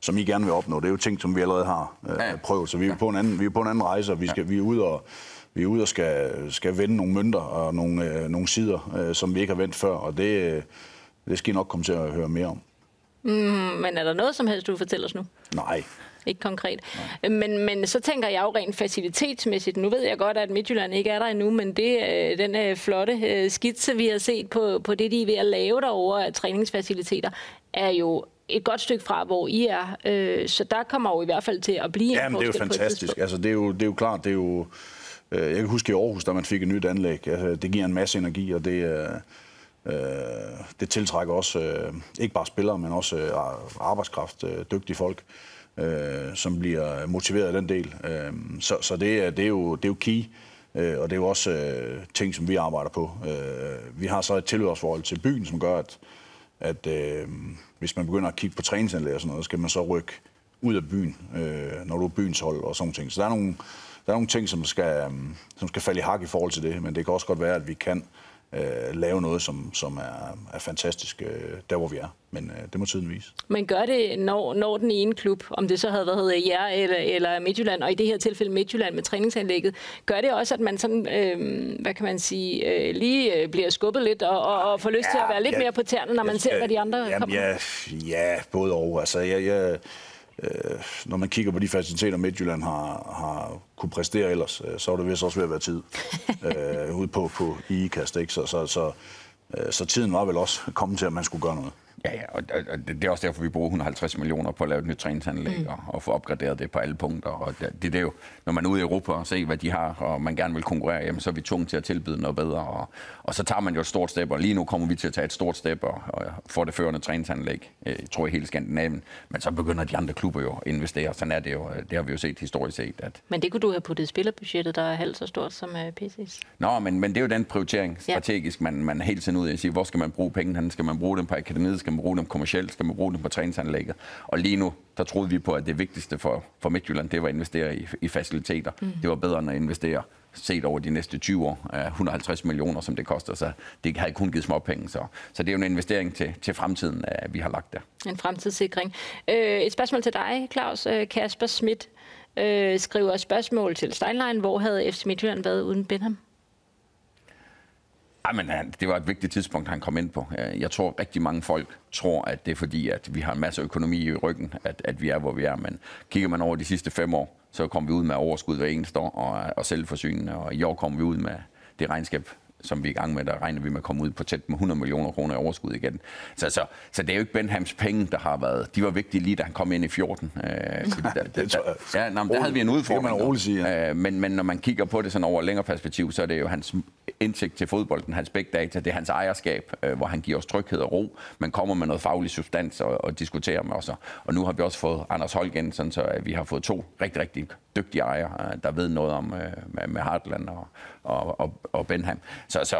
som I gerne vil opnå. Det er jo ting, som vi allerede har øh, ja. prøvet, så vi er, ja. på en anden, vi er på en anden rejse, og vi, skal, ja. vi er ude og vi er ude og skal, skal vende nogle mønter og nogle, øh, nogle sider, øh, som vi ikke har vendt før, og det, øh, det skal I nok komme til at høre mere om. Mm, men er der noget som helst, du fortæller os nu? Nej. Ikke konkret. Men, men så tænker jeg jo rent facilitetsmæssigt. Nu ved jeg godt, at Midtjylland ikke er der endnu, men det, øh, den øh, flotte øh, skitse, vi har set på, på det, de er ved at lave derovre af træningsfaciliteter, er jo et godt stykke fra, hvor I er. Øh, så der kommer jo i hvert fald til at blive ja, en det er jo fantastisk. Altså, det, er jo, det er jo klart, det er jo... Øh, jeg kan huske i Aarhus, da man fik et nyt anlæg. Altså, det giver en masse energi, og det, øh, det tiltrækker også øh, ikke bare spillere, men også øh, arbejdskraft, øh, dygtige folk, øh, som bliver motiveret af den del. Øh, så så det, er, det, er jo, det er jo key. Øh, og det er jo også øh, ting, som vi arbejder på. Øh, vi har så et tilhørsforhold til byen, som gør, at, at øh, hvis man begynder at kigge på træningsanlæg og sådan noget, så skal man så rykke ud af byen, øh, når du er byens hold og sådan ting. Så der er nogle, der er nogle ting, som skal, øh, som skal falde i hak i forhold til det, men det kan også godt være, at vi kan øh, lave noget, som, som er, er fantastisk øh, der, hvor vi er. Men øh, det må tiden vise. Men gør det, når, når den ene klub, om det så havde været jer eller, eller Midtjylland, og i det her tilfælde Midtjylland med træningsanlægget, gør det også, at man sådan, øh, hvad kan man sige, øh, lige øh, bliver skubbet lidt og, og, og får lyst ja, til at være lidt ja, mere på tæerne, når man ja, ser, hvad de andre jamen, kommer ja, ja, både og. Altså, jeg, jeg, øh, når man kigger på de faciliteter, Midtjylland har, har kunne præstere ellers, øh, så er det vist også ved at være tid øh, ude på, på IKAST. Ikke? Så, så, så, øh, så tiden var vel også kommet til, at man skulle gøre noget. Ja, ja, og, og det er også derfor, vi bruger 150 millioner på at lave et nyt træningsanlæg mm. og, og få opgraderet det på alle punkter. Og det, det er jo, når man er ude i Europa og ser, hvad de har, og man gerne vil konkurrere, jamen, så er vi tvunget til at tilbyde noget bedre. Og, og så tager man jo et stort step, og lige nu kommer vi til at tage et stort step og, og få det førende træningsanlæg, jeg øh, tror jeg, hele Skandinavien. Men så begynder de andre klubber jo at investere. Sådan er det jo. Det har vi jo set historisk set. At... Men det kunne du have puttet spillerbudgettet, der er halvt så stort som øh, PC's. Nå, men, men det er jo den prioritering strategisk, ja. man, man hele tiden ud i at sige, hvor skal man bruge pengene? Skal man bruge dem på akademiet? Skal man bruge dem kommercielt? skal man bruge den på træningsanlægget. Og lige nu, der troede vi på, at det vigtigste for, for Midtjylland, det var at investere i, i faciliteter. Mm. Det var bedre end at investere set over de næste 20 år, 150 millioner, som det koster, så det havde kun givet småpenge. Så, så det er jo en investering til, til fremtiden, vi har lagt der. En fremtidssikring. Øh, et spørgsmål til dig, Claus. Øh, Kasper Schmidt øh, skriver spørgsmål til Steinlein. Hvor havde FC Midtjylland været uden Benham? Men det var et vigtigt tidspunkt, han kom ind på. Jeg tror, rigtig mange folk tror, at det er fordi, at vi har en masse økonomi i ryggen, at, at vi er, hvor vi er. Men kigger man over de sidste fem år, så kommer vi ud med overskud hver eneste år og, og selvforsynende. Og i år kommer vi ud med det regnskab, som vi er i gang med, der regner vi med at komme ud på tæt med 100 millioner kroner i overskud igen. Så, så, så det er jo ikke Benhams penge, der har været... De var vigtige lige, da han kom ind i 14. Øh, der, det tror jeg. Ja, der havde vi en udfordring. Det kan man roligt sige. Øh, men, men når man kigger på det sådan over længere perspektiv, så er det jo hans indsigt til fodbolden, hans big data, det er hans ejerskab, øh, hvor han giver os tryghed og ro. Man kommer med noget faglig substans og, og diskuterer med os. Og nu har vi også fået Anders Holgen, sådan så vi har fået to rigtig, rigtig dygtige ejere, øh, der ved noget om øh, med, med Hartland og, og, og, og Benham. Så, så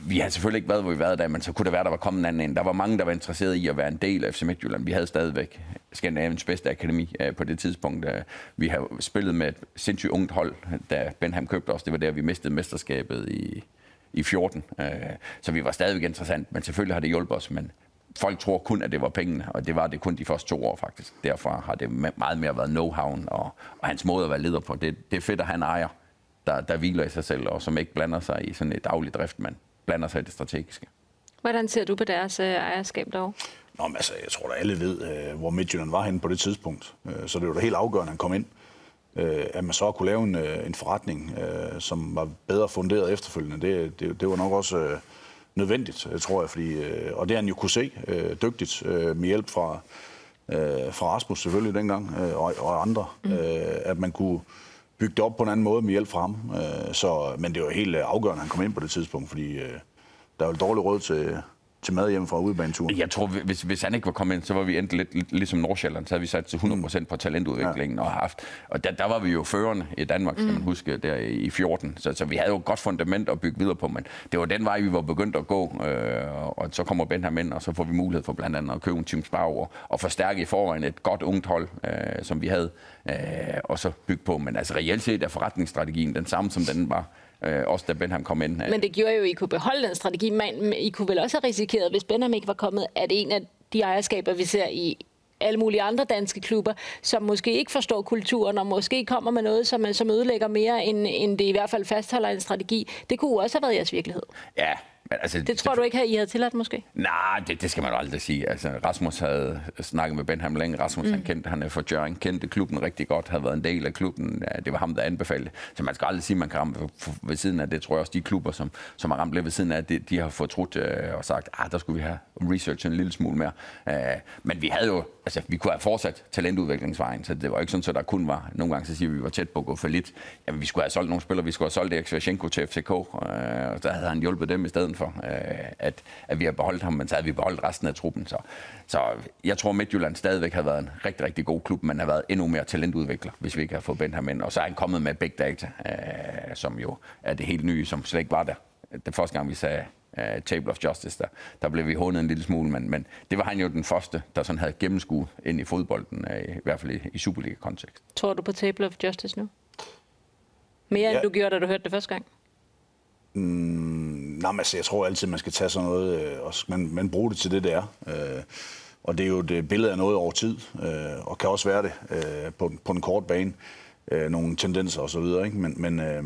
vi har selvfølgelig ikke været, hvor vi været der, men så kunne det være, der var kommet en anden ind. Der var mange, der var interesseret i at være en del af FC Midtjylland. Vi havde stadigvæk Skandinaviens bedste akademi øh, på det tidspunkt. Øh, vi har spillet med et sindssygt ungt hold, da Benham købte os. Det var der, vi mistede mesterskabet i, i 14. Øh, så vi var stadigvæk interessant, men selvfølgelig har det hjulpet os. Men folk tror kun, at det var pengene, og det var det kun de første to år faktisk. Derfor har det meget mere været know og, og hans måde at være leder på. Det, det er fedt at han ejer, der, der hviler i sig selv, og som ikke blander sig i sådan et daglig drift, men blander sig i det strategiske. Hvordan ser du på deres øh, ejerskab derovre? Nå, men altså, jeg tror da alle ved, øh, hvor Midtjylland var henne på det tidspunkt. Øh, så det var da helt afgørende, at han kom ind. Øh, at man så kunne lave en, øh, en forretning, øh, som var bedre funderet efterfølgende, det, det, det var nok også øh, nødvendigt, tror jeg. Fordi, øh, og det har han jo kunne se øh, dygtigt øh, med hjælp fra, øh, fra Rasmus selvfølgelig dengang, øh, og, og andre, mm. øh, at man kunne bygge det op på en anden måde med hjælp fra ham. Øh, så, men det var helt øh, afgørende, at han kom ind på det tidspunkt, fordi øh, der var dårlig råd til, til mad hjemme fra udbaneturen. Jeg tror, hvis, hvis han ikke var kommet ind, så var vi endt lidt, lidt ligesom Nordsjælland. Så havde vi sat til 100% på talentudviklingen. Ja. Og, haft, og der, der, var vi jo førende i Danmark, skal man mm. huske, der i 14. Så, så vi havde jo et godt fundament at bygge videre på, men det var den vej, vi var begyndt at gå. Øh, og så kommer Benham ind, og så får vi mulighed for blandt andet at købe en Team Spar og, og forstærke i forvejen et godt ungt hold, øh, som vi havde, øh, og så bygge på. Men altså reelt set er forretningsstrategien den samme, som den var øh, også da Benham kom ind. Men det gjorde jo, at I kunne beholde den strategi, men I kunne vel også have risikeret, hvis Benham ikke var kommet, at en af de ejerskaber, vi ser i alle mulige andre danske klubber, som måske ikke forstår kulturen, og måske kommer med noget, som, som ødelægger mere, end, end det i hvert fald fastholder en strategi. Det kunne også have været jeres virkelighed. Ja, Men, altså, Det tror du ikke, at I havde tilladt måske? Nej, det, det skal man jo aldrig sige. Altså, Rasmus havde snakket med Benham længe. Rasmus, mm. han kendte, han er for Jørgen, kendte klubben rigtig godt, havde været en del af klubben. Ja, det var ham, der anbefalede. Så man skal aldrig sige, at man kan ramme ved siden af det. tror jeg også, de klubber, som, som har ramt lidt ved siden af, det, de har fortrudt øh, og sagt, at ah, der skulle vi have research en lille smule mere. Øh, men vi havde jo, altså, vi kunne have fortsat talentudviklingsvejen, så det var ikke sådan, at der kun var, nogle gange så siger vi, at vi var tæt på at gå for lidt. Jamen, vi skulle have solgt nogle spillere, vi skulle have solgt Erik til FCK, øh, og der havde han hjulpet dem i stedet for. Øh, at, at vi har beholdt ham, men så havde vi beholdt resten af truppen. Så, så jeg tror, Midtjylland stadigvæk har været en rigtig, rigtig god klub, men har været endnu mere talentudvikler, hvis vi ikke har fået Bent ham ind. Og så er han kommet med big data, øh, som jo er det helt nye, som slet ikke var der. Det første gang, vi sagde uh, Table of Justice, der, der blev vi hånet en lille smule, men, men det var han jo den første, der sådan havde gennemskuet ind i fodbolden, uh, i hvert fald i, i Superliga-kontekst. Tror du på Table of Justice nu? Mere ja. end du gjorde, da du hørte det første gang? Mm, nej, men altså, jeg tror altid, man skal tage sådan noget, øh, og man, man bruger det til det, det er. Øh, og det er jo et øh, billede af noget over tid, øh, og kan også være det øh, på, på en kort bane. Øh, nogle tendenser og så videre, ikke? Men, men øh,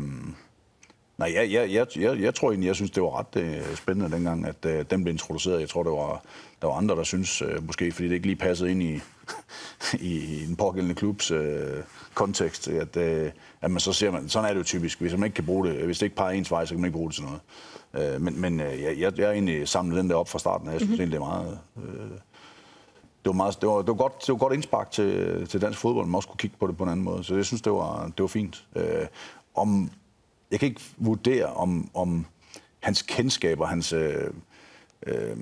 nej, jeg, jeg, jeg, jeg, jeg tror egentlig, jeg synes, det var ret øh, spændende dengang, at øh, den blev introduceret. Jeg tror, det var, der var andre, der synes, øh, måske fordi det ikke lige passede ind i, i, i den pågældende klubs øh, kontekst, at, øh, at man så ser man, sådan er det jo typisk, hvis man ikke kan bruge det, hvis det ikke peger ens vej, så kan man ikke bruge det til noget. Øh, men men øh, jeg, jeg, jeg er egentlig samlet den der op fra starten, og jeg synes mm-hmm. egentlig, det er meget... Øh, det var, meget, det var, det var godt, det var godt indspark til, til dansk fodbold, man også kunne kigge på det på en anden måde. Så jeg synes, det var, det var fint. Øh, om, jeg kan ikke vurdere, om, om hans kendskaber, hans øh, øh,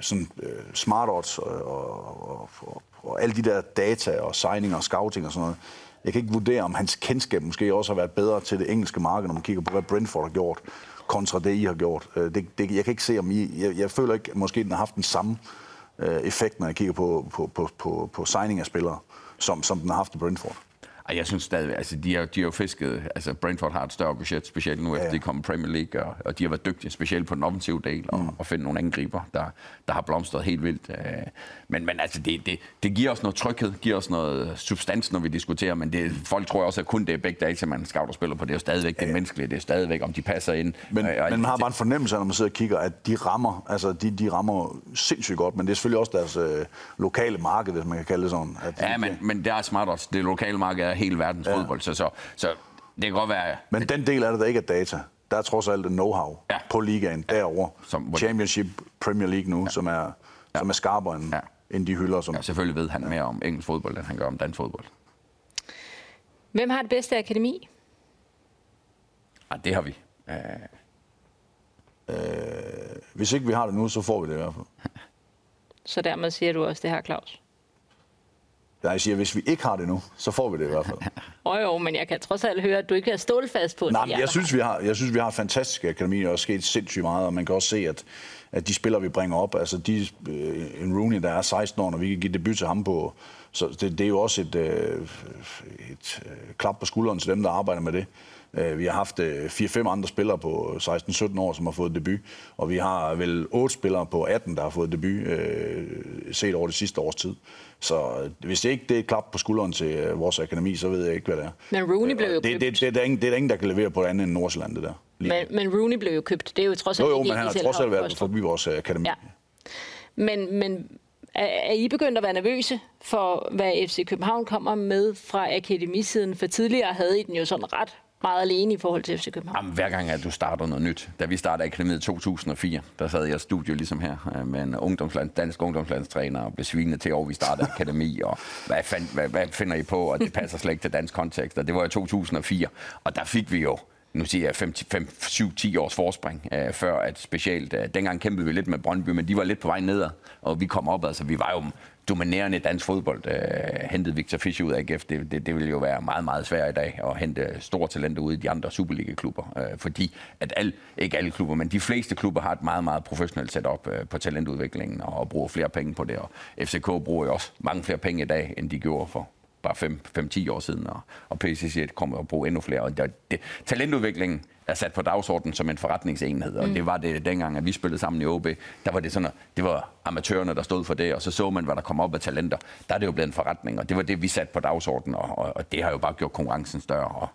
sådan, øh, smart odds og, og, og, og alle de der data og signing og scouting og sådan noget, jeg kan ikke vurdere, om hans kendskab måske også har været bedre til det engelske marked, når man kigger på, hvad Brentford har gjort, kontra det, I har gjort. Øh, det, det, jeg kan ikke se, om I... Jeg, jeg føler ikke, måske den har haft den samme øh, effekt, når jeg kigger på, på, på, på, på signing af spillere, som, som den har haft i Brentford. Og jeg synes stadig, altså de har, de har jo fisket, altså Brentford har et større budget, specielt nu, efter ja. de kommer Premier League, og, og de har været dygtige, specielt på den offensive del, og, mm. og finde nogle angriber, der, der har blomstret helt vildt. Øh, men, men altså, det, det, det giver os noget tryghed, giver os noget substans, når vi diskuterer, men det, folk tror også, at kun det er begge dage, man scouter spiller på. Det er jo stadigvæk ja. det menneskelige, det er stadigvæk, om de passer ind. Men, og, og men man har bare en fornemmelse, når man sidder og kigger, at de rammer, altså de, de rammer sindssygt godt, men det er selvfølgelig også deres øh, lokale marked, hvis man kan kalde det sådan. At ja, de, men, men det er smart også. Det lokale marked er hele verdens ja. fodbold, så, så, så det kan godt være... Men den del af det, der ikke er data, der er trods alt en know-how ja. på ligaen ja. derovre. Som, Championship, Premier League nu, ja. som er, ja. som er skarpere end... Ja end de hylder. Som... Ja, selvfølgelig ved han mere om engelsk fodbold, end han gør om dansk fodbold. Hvem har det bedste akademi? Ja, det har vi. Uh... Øh, hvis ikke vi har det nu, så får vi det i hvert fald. så dermed siger du også, det her, Claus? Nej, jeg siger, hvis vi ikke har det nu, så får vi det i hvert fald. Åh oh, jo, men jeg kan trods alt høre, at du ikke er stålfast på det. Nej, jeg synes, vi har, jeg synes, vi har fantastisk akademi, og er sket sindssygt meget, og man kan også se, at at de spillere, vi bringer op, altså de, øh, en Rooney, der er 16 år, når vi kan give debut til ham på, så det, det er jo også et, øh, et øh, klap på skulderen til dem, der arbejder med det. Vi har haft 4-5 andre spillere på 16-17 år, som har fået debut, og vi har vel 8 spillere på 18, der har fået debut, set over det sidste års tid. Så hvis det ikke det er et klap på skulderen til vores akademi, så ved jeg ikke, hvad det er. Men Rooney blev jo det, det, det, det, er ingen, det er der ingen, der kan levere på det andet end Nordsjælland, det der. Men, men Rooney blev jo købt. Det er jo trods alt jo, jo, men han har trods alt været forbi vores øh, akademi. Ja. Men, men er, er I begyndt at være nervøse for, hvad FC København kommer med fra akademisiden? For tidligere havde I den jo sådan ret meget alene i forhold til FC København. Jamen, hver gang, at du starter noget nyt. Da vi startede akademiet i 2004, der sad jeg i studio ligesom her øh, med en ungdomsland, dansk ungdomslandstræner og blev svinet til, over vi startede akademi, og hvad, fand, hvad, hvad finder I på, og det passer slet ikke til dansk kontekst. Og det var i 2004, og der fik vi jo nu siger jeg 7-10 års forspring, øh, før at specielt, øh, dengang kæmpede vi lidt med Brøndby, men de var lidt på vej nedad, og vi kom op, altså vi var jo dominerende dansk fodbold, øh, hentede Victor Fischer ud af AGF. Det, det, det ville jo være meget, meget svært i dag at hente store talenter ud i de andre Superliga-klubber, øh, fordi at al, ikke alle klubber, men de fleste klubber har et meget, meget professionelt setup øh, på talentudviklingen og, og bruger flere penge på det, og FCK bruger jo også mange flere penge i dag, end de gjorde for bare 5-10 år siden, og, og PCC kommer at bruge endnu flere. Og det, det, talentudviklingen er sat på dagsordenen som en forretningsenhed, og mm. det var det dengang, at vi spillede sammen i OB. Der var det sådan, at det var amatørerne, der stod for det, og så så man, hvad der kom op af talenter. Der er det jo blevet en forretning, og det var det, vi satte på dagsordenen, og, og, og det har jo bare gjort konkurrencen større. Og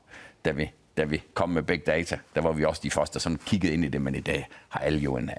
da vi da vi kom med Big Data, der var vi også de første, der sådan kiggede ind i det, men i dag har alle jo en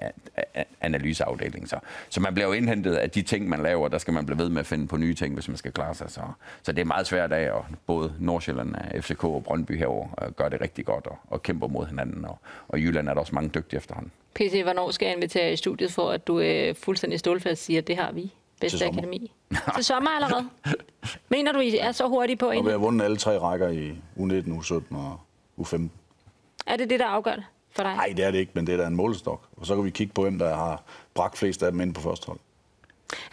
analyseafdeling. Så, så man bliver jo indhentet af de ting, man laver, der skal man blive ved med at finde på nye ting, hvis man skal klare sig. Så, så det er meget svært af, og både Nordsjælland, FCK og Brøndby herover gør det rigtig godt og, og kæmper mod hinanden, og, og i Jylland er der også mange dygtige efterhånden. PC, hvornår skal jeg invitere i studiet for, at du øh, fuldstændig stålfast siger, at det har vi? Bedste Til akademi. Til sommer allerede? Mener du, I er så hurtige på? Og vi har vundet alle tre rækker i U19, U17 og U15. Er det det, der afgør det for dig? Nej, det er det ikke, men det er da en målestok. Og så kan vi kigge på, hvem der har bragt flest af dem ind på første hold.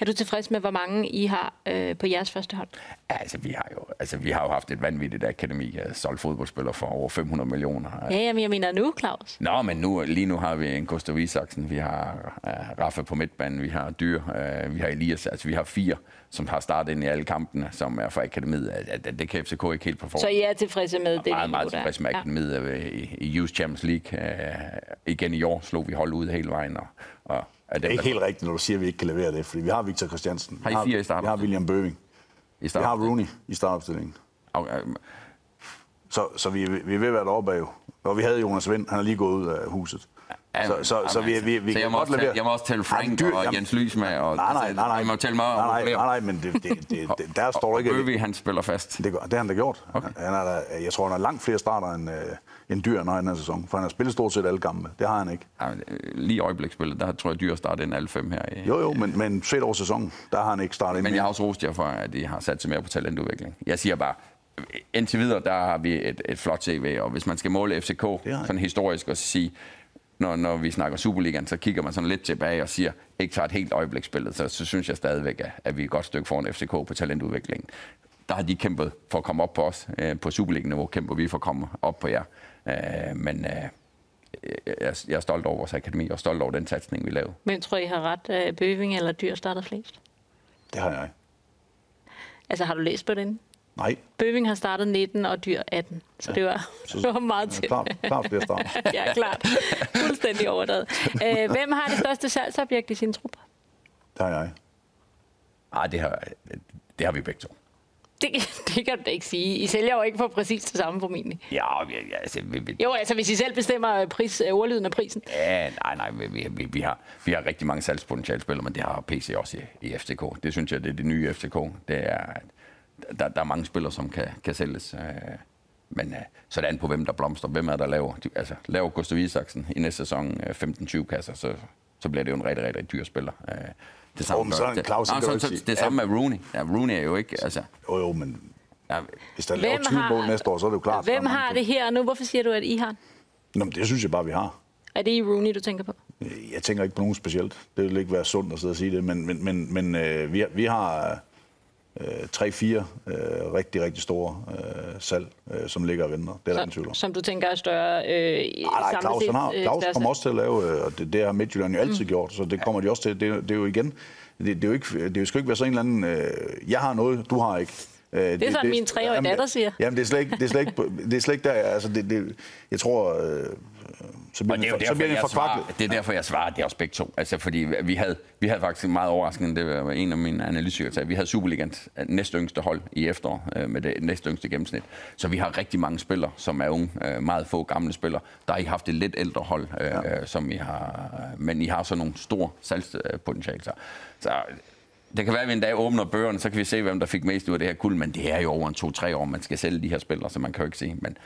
Er du tilfreds med, hvor mange I har øh, på jeres første hold? Ja, altså, vi har jo, altså, vi har jo haft et vanvittigt akademi af solgt fodboldspillere for over 500 millioner. Ja, men jeg mener nu, Claus. Nå, men nu, lige nu har vi en Gustav Isaksen, vi har uh, Rafa på midtbanen, vi har Dyr, uh, vi har Elias, altså vi har fire, som har startet ind i alle kampene, som er fra akademiet. Det, det kan FCK ikke helt på Så I er tilfredse med det? Meget, meget tilfredse med akademiet ja. i, i Youth Champions League. Uh, igen i år slog vi hold ud hele vejen, og, og det er ikke helt rigtigt, når du siger, at vi ikke kan levere det, fordi vi har Victor Christiansen. Har I fire i starten? Vi har William Bøving. I vi har Rooney i startopstillingen. Okay. Så, så vi, vi er ved at være deroppe jo. Og vi havde Jonas Vind, han er lige gået ud af huset. Ja, så, så, så vi, vi, vi så jeg, må også tælle, jeg må også tælle Frank dyr, og Jens Lys med. Og, nej, nej, nej, nej. Jeg må tælle mig nej, nej, nej, nej, men det, det, det, det, der står ikke... Bøvig, han spiller fast. Det, det har han da gjort. Okay. Han er der, jeg tror, han har langt flere starter end, øh, end Dyr når i den her sæson. For han har spillet stort set alle gamle. Det har han ikke. Ja, lige i øjeblikspillet, der tror jeg, Dyr startet end alle fem her. I, jo, jo, men, men set over sæsonen, der har han ikke startet Men jeg har også rost jer for, at de har sat sig mere på talentudvikling. Jeg siger bare, indtil videre, der har vi et, et flot CV, og hvis man skal måle FCK sådan historisk og sige, når, når vi snakker Superligaen, så kigger man sådan lidt tilbage og siger, ikke tager et helt øjebliksbillede, så, så synes jeg stadigvæk, at, at vi er et godt stykke foran FCK på talentudviklingen. Der har de kæmpet for at komme op på os. Øh, på Superliga-niveau kæmper vi for at komme op på jer. Øh, men øh, jeg, jeg er stolt over vores akademi og stolt over den satsning, vi lavede. Men tror I har ret, Bøving eller Dyr starter flest? Det har jeg. Altså har du læst på den? Nej. Bøving har startet 19 og Dyr 18, så ja. det, var, så, det var meget til. Klart, klart flere start. ja, klart. Fuldstændig overdrevet. Øh, hvem har det største salgsobjekt i sin trup? Det har jeg. Ah, det har, det har vi begge to. Det, det kan du da ikke sige. I sælger jo ikke for præcis det samme formentlig. Ja, ja altså... Vi, vi, jo, altså hvis I selv bestemmer pris, ordlyden af prisen. Ja, nej, nej, vi, vi, vi, har, vi har rigtig mange salgspotentialspillere, men det har PC også i, i FCK. Det synes jeg, det er det nye FCK. Det er, der, der er mange spillere, som kan, kan sælges. Øh, men øh, så er det an på, hvem der blomster. Hvem er der laver? Altså, laver Gustav Isaksen i næste sæson 15-20 øh, kasser, så, så bliver det jo en rigtig, rigtig dyr spiller. Det samme, oh, så det, Claus, nej, så, så, det samme med Rooney. Ja, Rooney er jo ikke... Altså, jo, jo, men ja, hvis der laver 20 mål næste år, så er det jo klart. Hvem har det her nu? Hvorfor siger du, at I har Nå, men det synes jeg bare, vi har. Er det i Rooney, du tænker på? Jeg tænker ikke på nogen specielt. Det vil ikke være sundt at sidde og sige det, men, men, men, men øh, vi, vi har øh, tre-fire øh, rigtig, rigtig store øh, salg, øh, som ligger og venter. Det er der tvivl om. Som du tænker er større øh, nej, nej, Claus, han har, Claus kommer også til at lave, øh, og det, det har Midtjylland jo altid mm. gjort, så det kommer de også til. Det, det er jo igen, det, det, er jo ikke, det skal ikke være sådan en eller anden, øh, jeg har noget, du har ikke. Øh, det er det, sådan, det, min treårige datter siger. Jamen, det er slet ikke, det er slet ikke, det er slet ikke der, altså, det, det, jeg tror, øh, så bliver, det er, den, derfor, så bliver den svarer, det er derfor, jeg svarer, det er også begge to. Altså, fordi vi havde, vi havde faktisk meget overraskende, det var en af mine analytikere, vi havde Superligans næst yngste hold i efterår øh, med det næst yngste gennemsnit. Så vi har rigtig mange spillere, som er unge, øh, meget få gamle spillere. Der har I haft et lidt ældre hold, øh, ja. som I har, men I har så nogle store salgspotentialer. Så det kan være, at vi en dag åbner bøgerne, så kan vi se, hvem der fik mest ud af det her kul, men det er jo over en to-tre år, man skal sælge de her spillere, så man kan jo ikke se. Men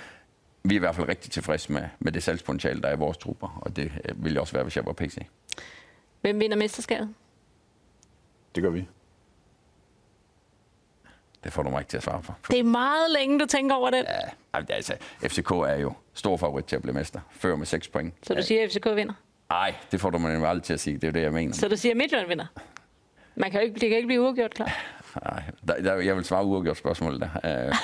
vi er i hvert fald rigtig tilfredse med, med det salgspotentiale, der er i vores trupper, og det øh, ville jeg også være, hvis jeg var PC. Hvem vinder mesterskabet? Det gør vi. Det får du mig ikke til at svare på. Det er meget længe, du tænker over det. Ja, altså, FCK er jo stor favorit til at blive mester. Før med 6 point. Så du siger, at FCK vinder? Nej, det får du mig aldrig til at sige. Det er jo det, jeg mener. Så du siger, at Midtjylland vinder? Man kan jo ikke, det kan ikke blive uafgjort, klar. Nej, der, der, jeg vil svare uafgjort spørgsmål der.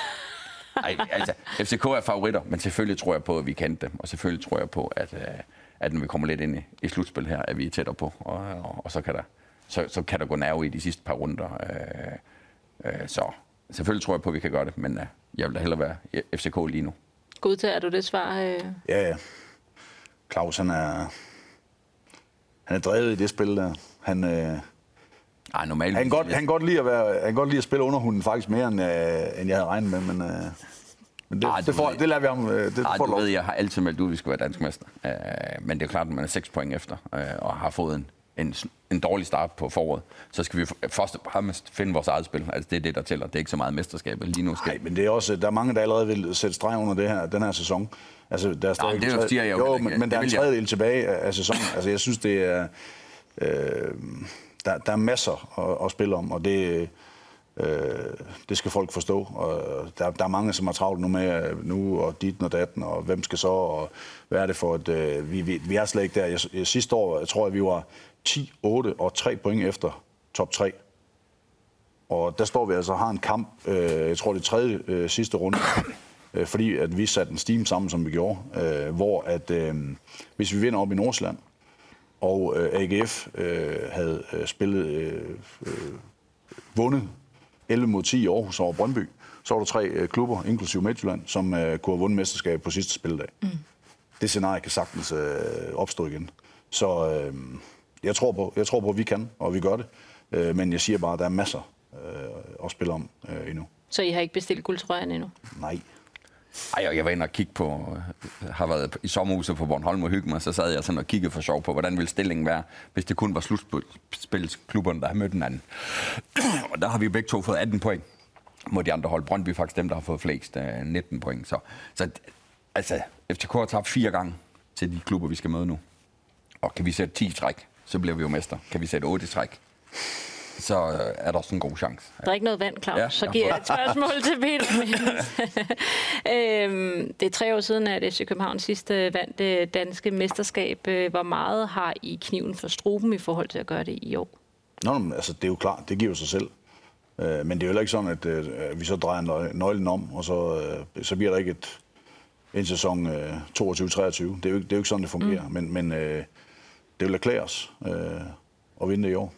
Ej, altså, FCK er favoritter, men selvfølgelig tror jeg på, at vi kan dem, og selvfølgelig tror jeg på, at, øh, at når vi kommer lidt ind i, i slutspil her, at vi er tættere på, og, og, og så, kan der, så, så kan der gå nerve i de sidste par runder. Øh, øh, så selvfølgelig tror jeg på, at vi kan gøre det, men øh, jeg vil da hellere være FCK lige nu. Godtager du det svar? Øh? Ja, ja. Claus, han er, han er drevet i det spil der. Han, øh, ej, normalt. Han kan godt, han godt lide at være, han godt lide at spille under hunden faktisk mere end, øh, end jeg havde regnet med, men øh, Men det, Ah, det, får, du- det lader vi ham. øh, Det Ej, får du lov. ved, jeg har altid meldt ud, at vi skal være dansk mester. Øh, men det er klart, at man er 6 point efter, øh, og har fået en, en, en dårlig start på foråret. Så skal vi først og fremmest finde vores eget spil. Altså, det er det, der tæller. Det er ikke så meget mesterskabet lige nu. Skal. Nej, men det er også, der er mange, der allerede vil sætte streg under det her, den her sæson. Altså, der er stadig, men det siger jeg jo jo men, men der er en tredjedel tilbage af sæsonen. Altså, jeg synes, det er... Øh, der, der er masser at, at spille om, og det, øh, det skal folk forstå. Og der, der er mange, som er travlt nu med nu, og dit og datten, og hvem skal så, og hvad er det for et... Øh, vi, vi, vi er slet ikke der. Jeg, jeg, sidste år, jeg tror jeg, vi var 10, 8 og 3 point efter top 3. Og der står vi altså og har en kamp, øh, jeg tror det er tredje øh, sidste runde, øh, fordi at vi satte en steam sammen, som vi gjorde, øh, hvor at øh, hvis vi vinder op i Nordsjælland, og øh, AGF øh, havde øh, spillet, øh, øh, vundet 11 mod 10 i Aarhus over Brøndby, så var der tre øh, klubber, inklusive Midtjylland, som øh, kunne have vundet mesterskab på sidste spilledag. Mm. Det scenarie kan sagtens øh, opstå igen. Så øh, jeg, tror på, jeg tror på, at vi kan, og vi gør det. Øh, men jeg siger bare, at der er masser øh, at spille om øh, endnu. Så I har ikke bestilt guldtrøjen endnu? Nej. Ej, jeg var inde og kigge på, øh, har været i sommerhuset på Bornholm og hygge mig, så sad jeg sådan og kiggede for sjov på, hvordan ville stillingen være, hvis det kun var slutspilsklubberne, der har mødt hinanden. og der har vi begge to fået 18 point mod de andre hold. Brøndby er faktisk dem, der har fået flest, øh, 19 point. Så, så altså, FCK har tabt fire gange til de klubber, vi skal møde nu. Og kan vi sætte 10 træk, så bliver vi jo mester. Kan vi sætte 8 træk, så øh, er der også en god chance. Drik noget vand, Claus. Ja, så giver jeg et spørgsmål til Peter. øhm, det er tre år siden, at FC København sidste vandt det danske mesterskab. Øh, Hvor meget har I kniven for struben i forhold til at gøre det i år? Nå, men, altså, det er jo klart, det giver jo sig selv. Øh, men det er jo heller ikke sådan, at øh, vi så drejer nøg- nøglen om, og så, øh, så bliver der ikke et, en sæson øh, 22-23. Det, er jo ikke- det er jo ikke sådan, det fungerer. Mm. Men, men øh, det vil erklære os øh, at vinde det i år.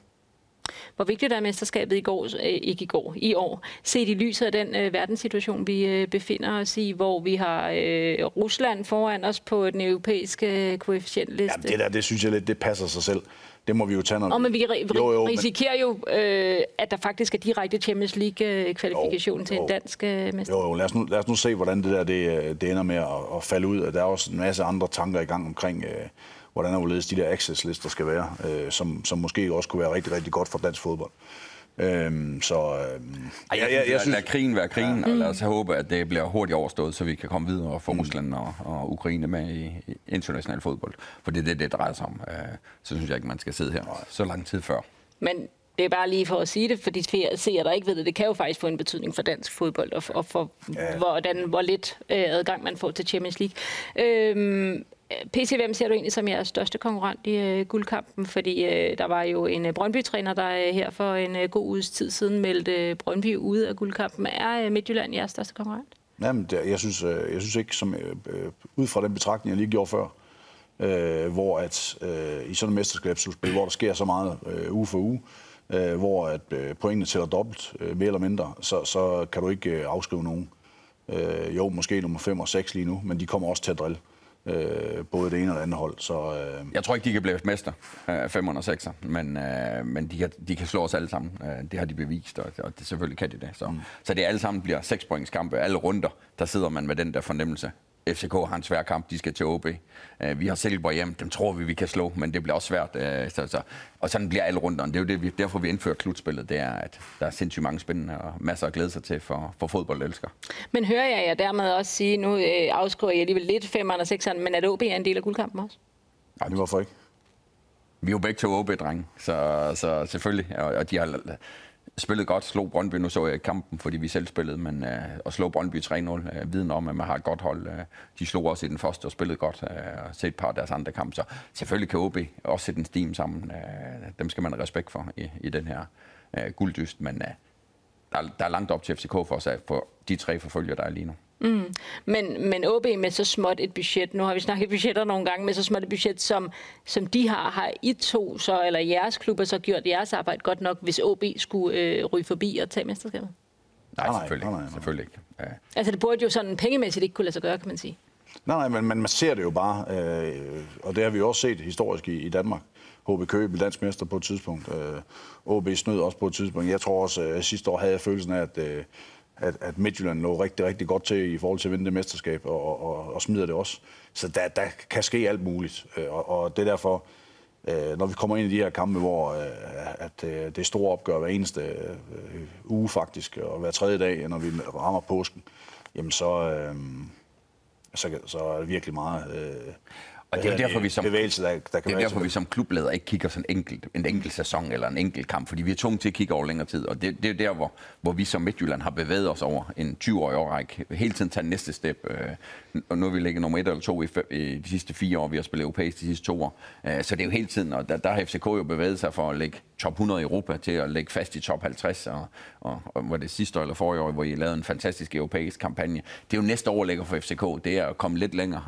Hvor vigtigt er mesterskabet i går, øh, ikke i går, i år, set i lyset af den øh, verdenssituation, vi øh, befinder os i, hvor vi har øh, Rusland foran os på den europæiske øh, koefficientliste? Jamen, det der, det synes jeg lidt, det passer sig selv. Det må vi jo tage, når Og men vi ri- Jo, jo, risikerer jo, øh, at der faktisk er direkte Champions League-kvalifikation Jo, til en dansk øh, mester. Jo, jo lad, os nu, lad os nu se, hvordan det der det, øh, det ender med at, at falde ud. Der er også en masse andre tanker i gang omkring, øh, hvordan og hvorledes de der access-lister skal være, øh, som, som måske også kunne være rigtig, rigtig godt for dansk fodbold. Øhm, så øh, Ej, jeg, jeg, jeg synes, lad krigen være krigen, ja. og lad os håbe, at det bliver hurtigt overstået, så vi kan komme videre og få Rusland og, og Ukraine med i, i international fodbold. For det er det, det drejer sig om. Øh, Så synes jeg ikke, man skal sidde her så lang tid før. Men det er bare lige for at sige det, for de seere, der ikke ved det, det kan jo faktisk få en betydning for dansk fodbold, og for, og for ja. hvordan, hvor lidt øh, adgang man får til Champions League. Øhm, PC, hvem ser du egentlig som jeres største konkurrent i øh, guldkampen? Fordi øh, der var jo en øh, Brøndby-træner, der øh, her for en øh, god uges tid siden meldte øh, Brøndby ude af guldkampen. Er øh, Midtjylland jeres største konkurrent? Jamen, det, jeg, synes, øh, jeg synes ikke, som øh, øh ud fra den betragtning, jeg lige gjorde før, øh, hvor at øh, i sådan et mesterskabsudspil, hvor der sker så meget øh, uge for uge, øh, hvor at øh, pointene tæller dobbelt, øh, mere eller mindre, så, så kan du ikke øh, afskrive nogen. Øh, jo, måske nummer 5 og 6 lige nu, men de kommer også til at drille. Øh, både det ene og det andet hold. Så, øh, Jeg tror ikke, de kan blive mester, øh, 500 og 6'er, men, øh, men de, kan, de kan slå os alle sammen. Øh, det har de bevist, og, og det, selvfølgelig kan de det. Så, mm. så det alle sammen bliver 6 points kampe. Alle runder, der sidder man med den der fornemmelse. FCK har en svær kamp, de skal til OB. Øh, vi har Silkeborg hjem, dem tror vi, vi kan slå, men det bliver også svært. Øh, så, så, og sådan bliver alle runderne. Det er jo det, vi, derfor, vi indfører klutspillet. Det er, at der er sindssygt mange spændende og masser at glæde sig til for, for fodboldelsker. Men hører jeg jer dermed også sige, nu øh, afskriver jeg alligevel lidt 5'eren og 6'eren, men at OB er en del af guldkampen også? nej, det hvorfor ikke? Vi er jo begge to OB-drenge, så, så selvfølgelig. Og, og de har spillede godt, slog Brøndby, nu så jeg kampen, fordi vi selv spillede, men øh, at slå Brøndby 3-0, øh, viden om, at man har et godt hold. Øh, de slog også i den første og spillede godt, øh, og set et par af deres andre kampe, så selvfølgelig kan OB også sætte en steam sammen. Øh, dem skal man have respekt for i, i den her øh, gulddyst, men øh, der, er- der er langt op til FCK for os, for de tre forfølger, der er lige nu. Men, men OB med så småt et budget, nu har vi snakket budgetter nogle gange, med så småt et budget, som, som de har, har I to så, eller jeres klubber så gjort jeres arbejde godt nok, hvis OB skulle øh, ryge forbi og tage mesterskabet? Nej, Nej, selvfølgelig, nej, nej, nej. selvfølgelig ikke. Ja. Altså det burde jo sådan pengemæssigt ikke kunne lade sig gøre, kan man sige. Nej, nej, men, men man ser det jo bare, øh, og det har vi jo også set historisk i, i Danmark. HB Køge blev dansk mester på et tidspunkt. Øh, OB snød også på et tidspunkt. Jeg tror også, øh, sidste år havde jeg følelsen af, at, øh, at, at Midtjylland lå rigtig, rigtig godt til i forhold til at vinde det mesterskab, og, og, og smider det også. Så der, der kan ske alt muligt, øh, og, og det er derfor, øh, når vi kommer ind i de her kampe, hvor øh, at, øh, det er store opgør hver eneste øh, uge faktisk, og hver tredje dag, når vi rammer påsken, jamen så, øh, så, så er det virkelig meget... Øh, og det er derfor, vi som, bevægelse, der, der kan det er derfor, vi som klubleder ikke kigger sådan enkelt, en enkelt sæson eller en enkelt kamp, fordi vi er tunge til at kigge over længere tid. Og det, det er der, hvor, hvor vi som Midtjylland har bevæget os over en 20-årig årrække. Hele tiden tage næste step. Øh, og nu er vi ligget nummer et eller to i, i de sidste fire år. Vi har spillet europæisk de sidste to år. Øh, så det er jo hele tiden, og der, der har FCK jo bevæget sig for at lægge top 100 i Europa til at lægge fast i top 50, og, og, og var det sidste år eller forrige år, hvor I lavede en fantastisk europæisk kampagne. Det er jo næste år ligger for FCK, det er at komme lidt længere.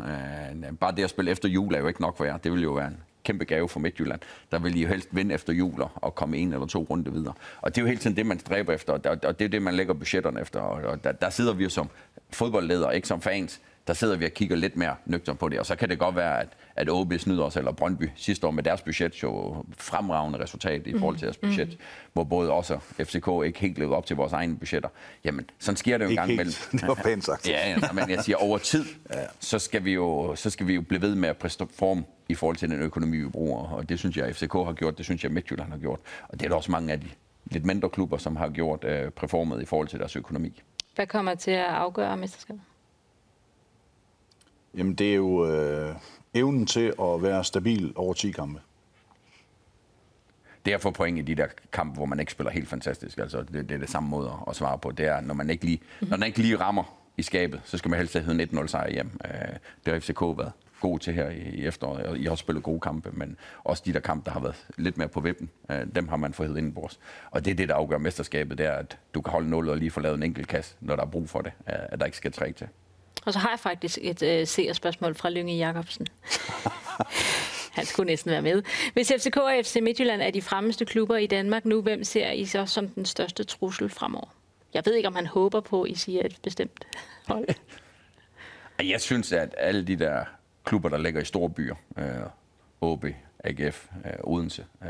Øh, bare det at spille efter jul er jo ikke nok for jer. Det vil jo være en kæmpe gave for Midtjylland. Der vil I jo helst vinde efter jul og komme en eller to runde videre. Og det er jo hele tiden det, man stræber efter, og det er det, man lægger budgetterne efter. Og der, der sidder vi jo som fodboldledere, ikke som fans, der sidder vi og kigger lidt mere nøgter på det. Og så kan det godt være, at, at OB snyder os, eller Brøndby sidste år med deres budget, jo fremragende resultat i forhold til deres mm. budget, mm. hvor både også og FCK ikke helt levede op til vores egne budgetter. Jamen, sådan sker det jo en gang imellem. Det var pænt sagt. ja, ja, men jeg siger, over tid, ja. så, skal vi jo, så skal vi jo blive ved med at performe i forhold til den økonomi, vi bruger. Og det synes jeg, FCK har gjort, det synes jeg, Midtjylland har gjort. Og det er der også mange af de lidt mindre klubber, som har gjort uh, performet i forhold til deres økonomi. Hvad kommer til at afgøre mesterskabet? Jamen, det er jo øh, evnen til at være stabil over 10 kampe. Det at få point i de der kampe, hvor man ikke spiller helt fantastisk. Altså, det, det er det samme måde at svare på. Det er, når man ikke lige, mm-hmm. når man ikke lige rammer i skabet, så skal man helst have 1-0 sejr hjem. Øh, det har FCK været god til her i, efteråret, og I har også spillet gode kampe, men også de der kampe, der har været lidt mere på vippen, øh, dem har man fået ind vores. Og det er det, der afgør mesterskabet, det er, at du kan holde 0 og lige få lavet en enkelt kasse, når der er brug for det, at der ikke skal trække til. Og så har jeg faktisk et øh, seerspørgsmål fra Lynge Jacobsen. Han skulle næsten være med. Hvis FCK og FC Midtjylland er de fremmeste klubber i Danmark nu, hvem ser I så som den største trussel fremover? Jeg ved ikke, om han håber på, at I siger et bestemt hold. Jeg synes, at alle de der klubber, der ligger i store byer, øh, OB, AGF, øh, Odense, øh,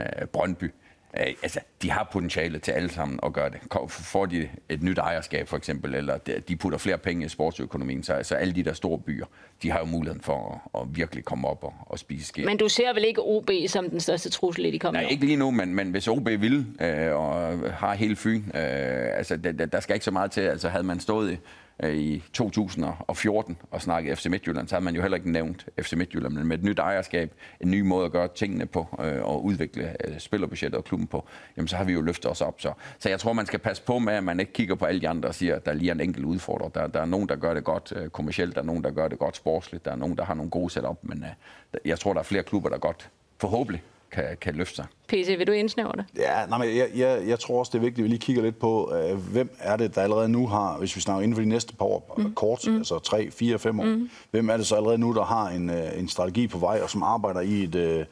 øh, Brøndby, Øh, altså, de har potentiale til alle sammen at gøre det. Får de et nyt ejerskab for eksempel, eller de putter flere penge i sportsøkonomien, så altså alle de der store byer, de har jo muligheden for at, at virkelig komme op og, og spise skæb. Men du ser vel ikke OB som den største trussel i de kommende Nej, ikke lige nu, men, men hvis OB vil øh, og har hele Fyn, øh, altså der, der skal ikke så meget til. Altså havde man stået Øh, i 2014 og snakkede FC Midtjylland, så har man jo heller ikke nævnt FC Midtjylland, men med et nyt ejerskab, en ny måde at gøre tingene på øh, og udvikle øh, spillerbudgettet og klubben på, jamen så har vi jo løftet os op. Så, så jeg tror, man skal passe på med, at man ikke kigger på alle de andre og siger, at der lige er en enkelt udfordrer. Der, der er nogen, der gør det godt øh, kommercielt, der er nogen, der gør det godt sportsligt, der er nogen, der har nogle gode setup, men øh, jeg tror, der er flere klubber, der godt forhåbentlig kan, kan løfte sig. PC, vil du indsnævre det? Ja, nej, men jeg, jeg, jeg tror også, det er vigtigt, at vi lige kigger lidt på, øh, hvem er det, der allerede nu har, hvis vi snakker inden for de næste par år, mm. kort, mm. altså 3, 4, 5 år, mm. hvem er det så allerede nu, der har en, øh, en strategi på vej, og som arbejder i et, øh,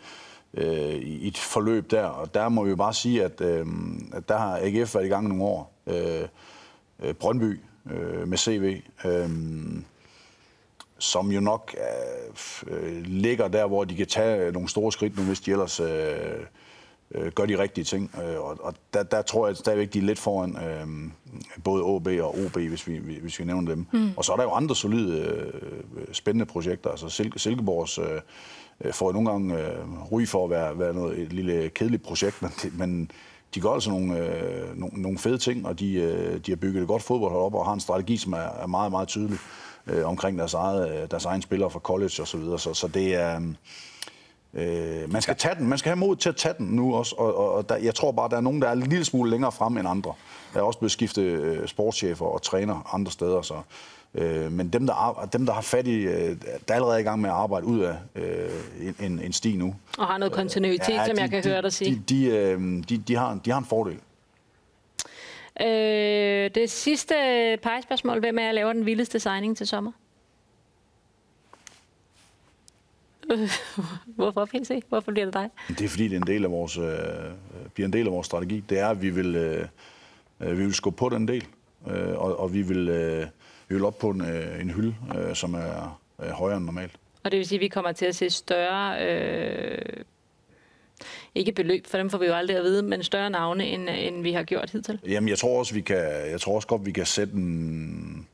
øh, i et forløb der. Og der må vi jo bare sige, at, øh, at der har AGF været i gang nogle år. Øh, øh, Brøndby øh, med CV. Øh, som jo nok øh, ligger der, hvor de kan tage nogle store skridt nu, hvis de ellers øh, øh, gør de rigtige ting. Øh, og og der, der tror jeg stadigvæk, de er lidt foran øh, både AB og OB, hvis vi, hvis vi nævner dem. Mm. Og så er der jo andre solide, øh, spændende projekter. Altså Sil- Silkeborgs øh, får nogle gange øh, ry for at være, være noget, et lille kedeligt projekt, men, men de gør altså nogle, øh, nogle, nogle fede ting, og de, øh, de har bygget et godt fodboldhold op og har en strategi, som er, er meget, meget tydelig øh, omkring deres, eget, øh, deres egen spillere fra college osv. Så, videre. så, så det er... Øh, man skal tage den. Man skal have mod til at tage den nu også. Og, og, og der, jeg tror bare, der er nogen, der er en lille smule længere frem end andre. Der er også blevet skiftet øh, sportschefer og træner andre steder. Så, øh, men dem der, dem, der har fat i, øh, der er allerede i gang med at arbejde ud af øh, en, en sti nu. Og har noget kontinuitet, ja, som de, jeg kan de, høre dig sige. De, de, øh, de, de, har, de har en fordel. Øh, det sidste pegespørgsmål. Hvem er jeg laver den vildeste signing til sommer? Hvorfor PC? Hvorfor bliver det dig? Det er fordi, det er en del af vores, øh, bliver en del af vores strategi. Det er, at vi vil, øh, vi vil skubbe på den del, øh, og, og vi, vil, øh, vi vil op på en, øh, en hylde, øh, som er øh, højere end normalt. Og det vil sige, at vi kommer til at se større øh, ikke beløb, for dem får vi jo aldrig at vide, men større navne, end, end vi har gjort hidtil. Jamen, jeg tror også, vi kan, jeg tror også godt, vi kan sætte en...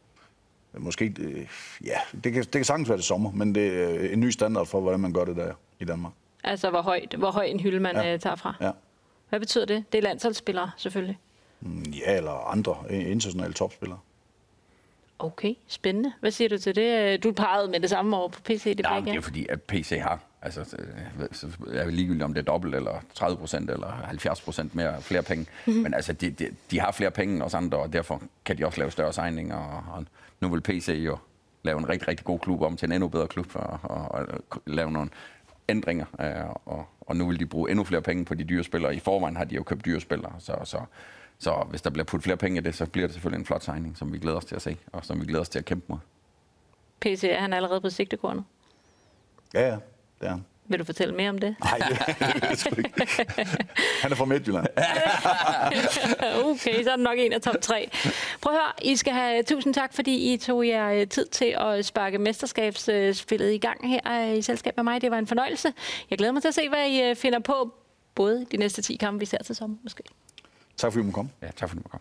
Måske, øh, ja, det kan, det kan sagtens være det sommer, men det er en ny standard for, hvordan man gør det der i Danmark. Altså, hvor, højt, hvor høj en hylde man ja. tager fra. Ja. Hvad betyder det? Det er landsholdsspillere, selvfølgelig. Mm, ja, eller andre internationale topspillere. Okay, spændende. Hvad siger du til det? Du pegede med det samme over på PC. Det, ja, det er fordi, at PC har Altså, så er det ligegyldigt, om det er dobbelt, eller 30 procent, eller 70 procent mere, flere penge. Mm-hmm. Men altså, de, de, de har flere penge end os andre, og derfor kan de også lave større signinger. Og, og nu vil PC jo lave en rigtig, rigtig god klub om til en endnu bedre klub, og, og, og lave nogle ændringer. Øh, og, og nu vil de bruge endnu flere penge på de dyre spillere. I forvejen har de jo købt dyre spillere, så, så, så hvis der bliver puttet flere penge i det, så bliver det selvfølgelig en flot signing, som vi glæder os til at se, og som vi glæder os til at kæmpe mod. PC, er han allerede på sigtekornet? Ja, ja. Det er Vil du fortælle mere om det? Nej, det, det ikke. Han er fra Midtjylland. okay, så er det nok en af top tre. Prøv at høre, I skal have tusind tak, fordi I tog jer øh, tid til at sparke mesterskabsspillet i gang her i selskab med mig. Det var en fornøjelse. Jeg glæder mig til at se, hvad I øh, finder på, både de næste 10 kampe, vi ser til sommer måske. Tak fordi du kom. Ja, tak fordi du kom.